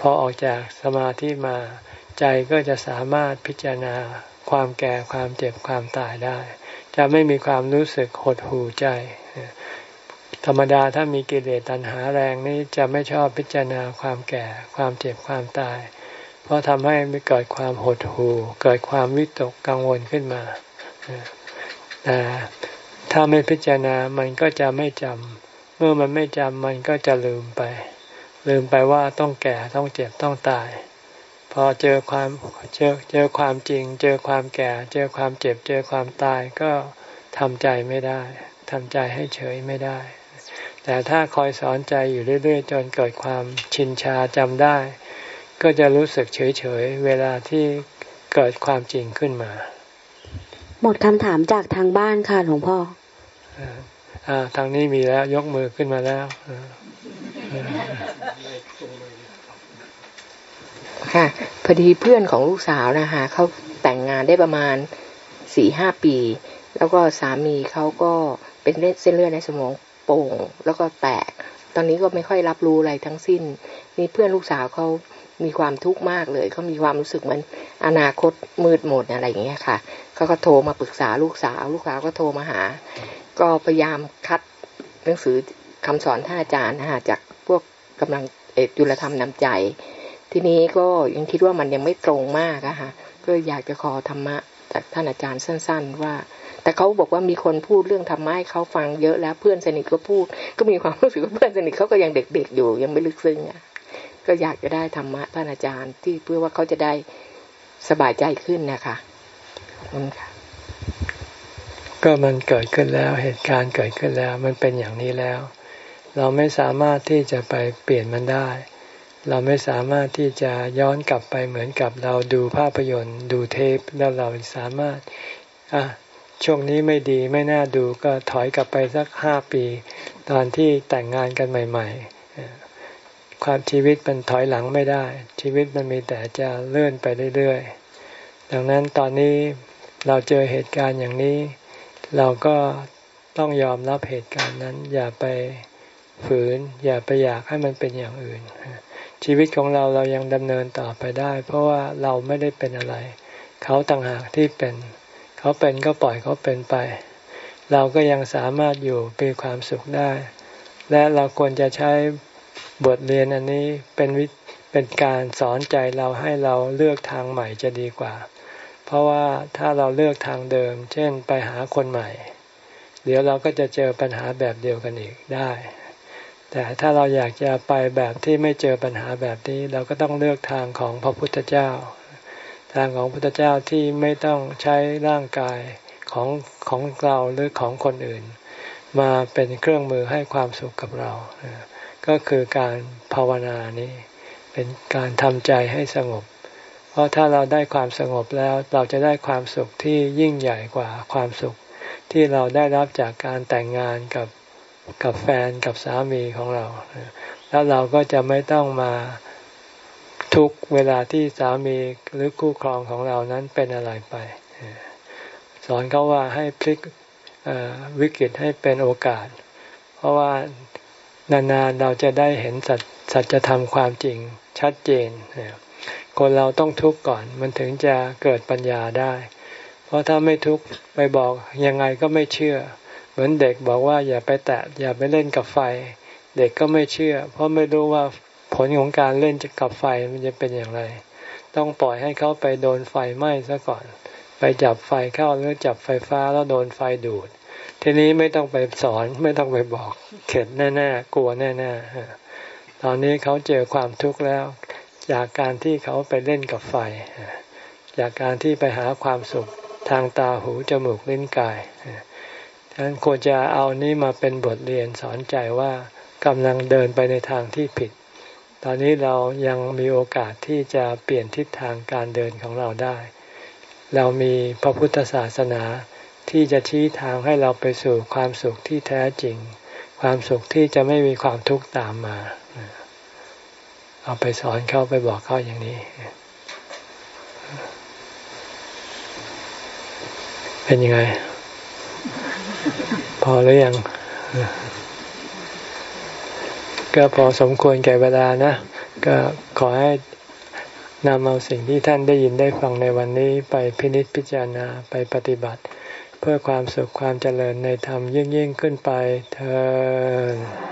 พอออกจากสมาธิมาใจก็จะสามารถพิจารณาความแก่ความเจ็บความตายได้ จะไม่มีความรู้สึกหดหู่ใจ ธรรมดาถ้ามีกิเลสตัณหาแรงนี้จะไม่ชอบพิจารณาความแก่ความเจ็บความตาย เพราะทำให้ไม่เกิดความหดหู่ เกิดความวิตกกังวลขึ้นมาแต่ถ้าไม่พิจารณามันก็จะไม่จำเมื่อมันไม่จำมันก็จะลืมไป ลืมไปว่าต้องแก่ต้องเจ็บต้องตาย พอเจอความเจอเจอความจริง เจอความแก่ เจอความเจ็บ เจอความตายก็ทำใจไม่ได้ทำใจให้เฉยไม่ได้ แต่ถ้าคอยสอนใจอยู่เรื่อยๆ จนเกิดความชินชาจำได้ ก็จะรู้สึกเฉยๆ เวลาที่เกิดความจริงขึ้นมา หมดคำถามจากทางบ้านค่ะหลวงพ่ออ่าทางนี้มีแล้วยกมือขึ้นมาแล้ว ค่ะพอดีเพื่อนของลูกสาวนะคะเขาแต่งงานได้ประมาณสี่ห้าปี แล้วก็สามีเขาก็เป็นเส้นเลือดในสมองโป่ง แล้วก็แตก ตอนนี้ก็ไม่ค่อยรับรู้อะไรทั้งสิ้นมีเพื่อนลูกสาวเขามีความทุกข์มากเลยเขามีความรู้สึกเหมือนอนาคตมืดหมดอะไรอย่างเงี้ยค่ะเขาก็โทรมาปรึกษาลูกสาว ลูกสาวก็โทรมาหา ก็พยายามคัดหนังสือคำสอนท่านอาจารย์นะฮะจากพวกกำลังเอจุลธรรมนำใจ ทีนี้ก็ยังคิดว่ามันยังไม่ตรงมากอะค่ะก็อยากจะขอธรรมะจากท่านอาจารย์สั้น ๆ ว่า แต่เขาบอกว่ามีคนพูดเรื่องธรรมะให้เขาฟังเยอะแล้วเพื่อนสนิทก็พูด ก็มีความรู้สึกว่าเพื่อนสนิทเขาก็ยังเด็กๆอยู่ ยังไม่ลึกซึ้งอะก็อยากจะได้ธรรมะท่านอาจารย์ที่เพื่อว่าเขาจะได้สบายใจขึ้นนะคะนั่นค่ะก็มันเกิดขึ้นแล้วเหตุการณ์เกิดขึ้นแล้ว มันเป็นอย่างนี้แล้ว เราไม่สามารถที่จะไปเปลี่ยนมันได้ เราไม่สามารถที่จะย้อนกลับไปเหมือนกับเราดูภาพยนตร์ ดูเทปแล้วเราสามารถอะช่วงนี้ไม่ดีไม่น่าดูก็ถอยกลับไปสักห้าปี ตอนที่แต่งงานกันใหม่ ๆ ความชีวิตมันถอยหลังไม่ได้ ชีวิตมันมีแต่จะเลื่อนไปเรื่อยๆ ดังนั้นตอนนี้เราเจอเหตุการณ์อย่างนี้ เราก็ต้องยอมรับเหตุการณ์นั้น อย่าไปฝืน อย่าไปอยากให้มันเป็นอย่างอื่น ชีวิตของเราเรายังดำเนินต่อไปได้ เพราะว่าเราไม่ได้เป็นอะไร เขาต่างหากที่เป็น เขาเป็นก็ปล่อยเขาเป็นไป เราก็ยังสามารถอยู่มีความสุขได้ และเราควรจะใช้บทเรียนอันนี้เป็นวิเป็นการสอนใจเราให้เราเลือกทางใหม่จะดีกว่า เพราะว่าถ้าเราเลือกทางเดิม เช่นไปหาคนใหม่ เดี๋ยวเราก็จะเจอปัญหาแบบเดียวกันอีกได้ แต่ถ้าเราอยากจะไปแบบที่ไม่เจอปัญหาแบบนี้ เราก็ต้องเลือกทางของพระพุทธเจ้า ทางของพระพุทธเจ้าที่ไม่ต้องใช้ร่างกายของของเราหรือของคนอื่น มาเป็นเครื่องมือให้ความสุขกับเรา ก็คือการภาวนานี้เป็นการทำใจให้สงบ เพราะถ้าเราได้ความสงบแล้วเราจะได้ความสุขที่ยิ่งใหญ่กว่าความสุขที่เราได้รับจากการแต่งงานกับ กับแฟนกับสามีของเรา แล้วเราก็จะไม่ต้องมาทุกเวลาที่สามีหรือคู่ครองของเรานั้นเป็นอะไรไป สอนเขาว่าให้พลิกวิกฤตให้เป็นโอกาส เพราะว่านานๆเราจะได้เห็นสัจสัจธรรมความจริงชัดเจน คนเราต้องทุกข์ก่อนมันถึงจะเกิดปัญญาได้ เพราะถ้าไม่ทุกข์ไปบอกยังไงก็ไม่เชื่อ มือนเด็กบอกว่าอย่าไปแตะอย่าไปเล่นกับไฟ เด็กก็ไม่เชื่อ เพราะไม่รู้ว่าผลของการเล่นกับไฟมันจะเป็นอย่างไร ต้องปล่อยให้เขาไปโดนไฟไหม้ซะก่อน ไปจับไฟเข้าหรือจับไฟฟ้าแล้วโดนไฟดูด ทีนี้ไม่ต้องไปสอนไม่ต้องไปบอกเข็ดแน่ๆกลัวแน่ๆตอนนี้เขาเจอความทุกข์แล้ว จากการที่เขาไปเล่นกับไฟ จากการที่ไปหาความสุขทางตาหูจมูกลิ้นกาย ฉะนั้นควรจะเอานี้มาเป็นบทเรียนสอนใจว่ากำลังเดินไปในทางที่ผิด ตอนนี้เรายังมีโอกาสที่จะเปลี่ยนทิศทางการเดินของเราได้ เรามีพระพุทธศาสนาที่จะชี้ทางให้เราไปสู่ความสุขที่แท้จริง ความสุขที่จะไม่มีความทุกข์ตามมา เอาไปสอนเขาไปบอกเขาอย่างนี้ เป็นยังไง พอหรือยัง ก็พอสมควรแก่เวลานะ ก็ขอให้นำเอาสิ่งที่ท่านได้ยินได้ฟังในวันนี้ไปพินิจพิจารณาไปปฏิบัติ เพื่อความสุขความเจริญในธรรมยิ่งยิ่งขึ้นไปเธอ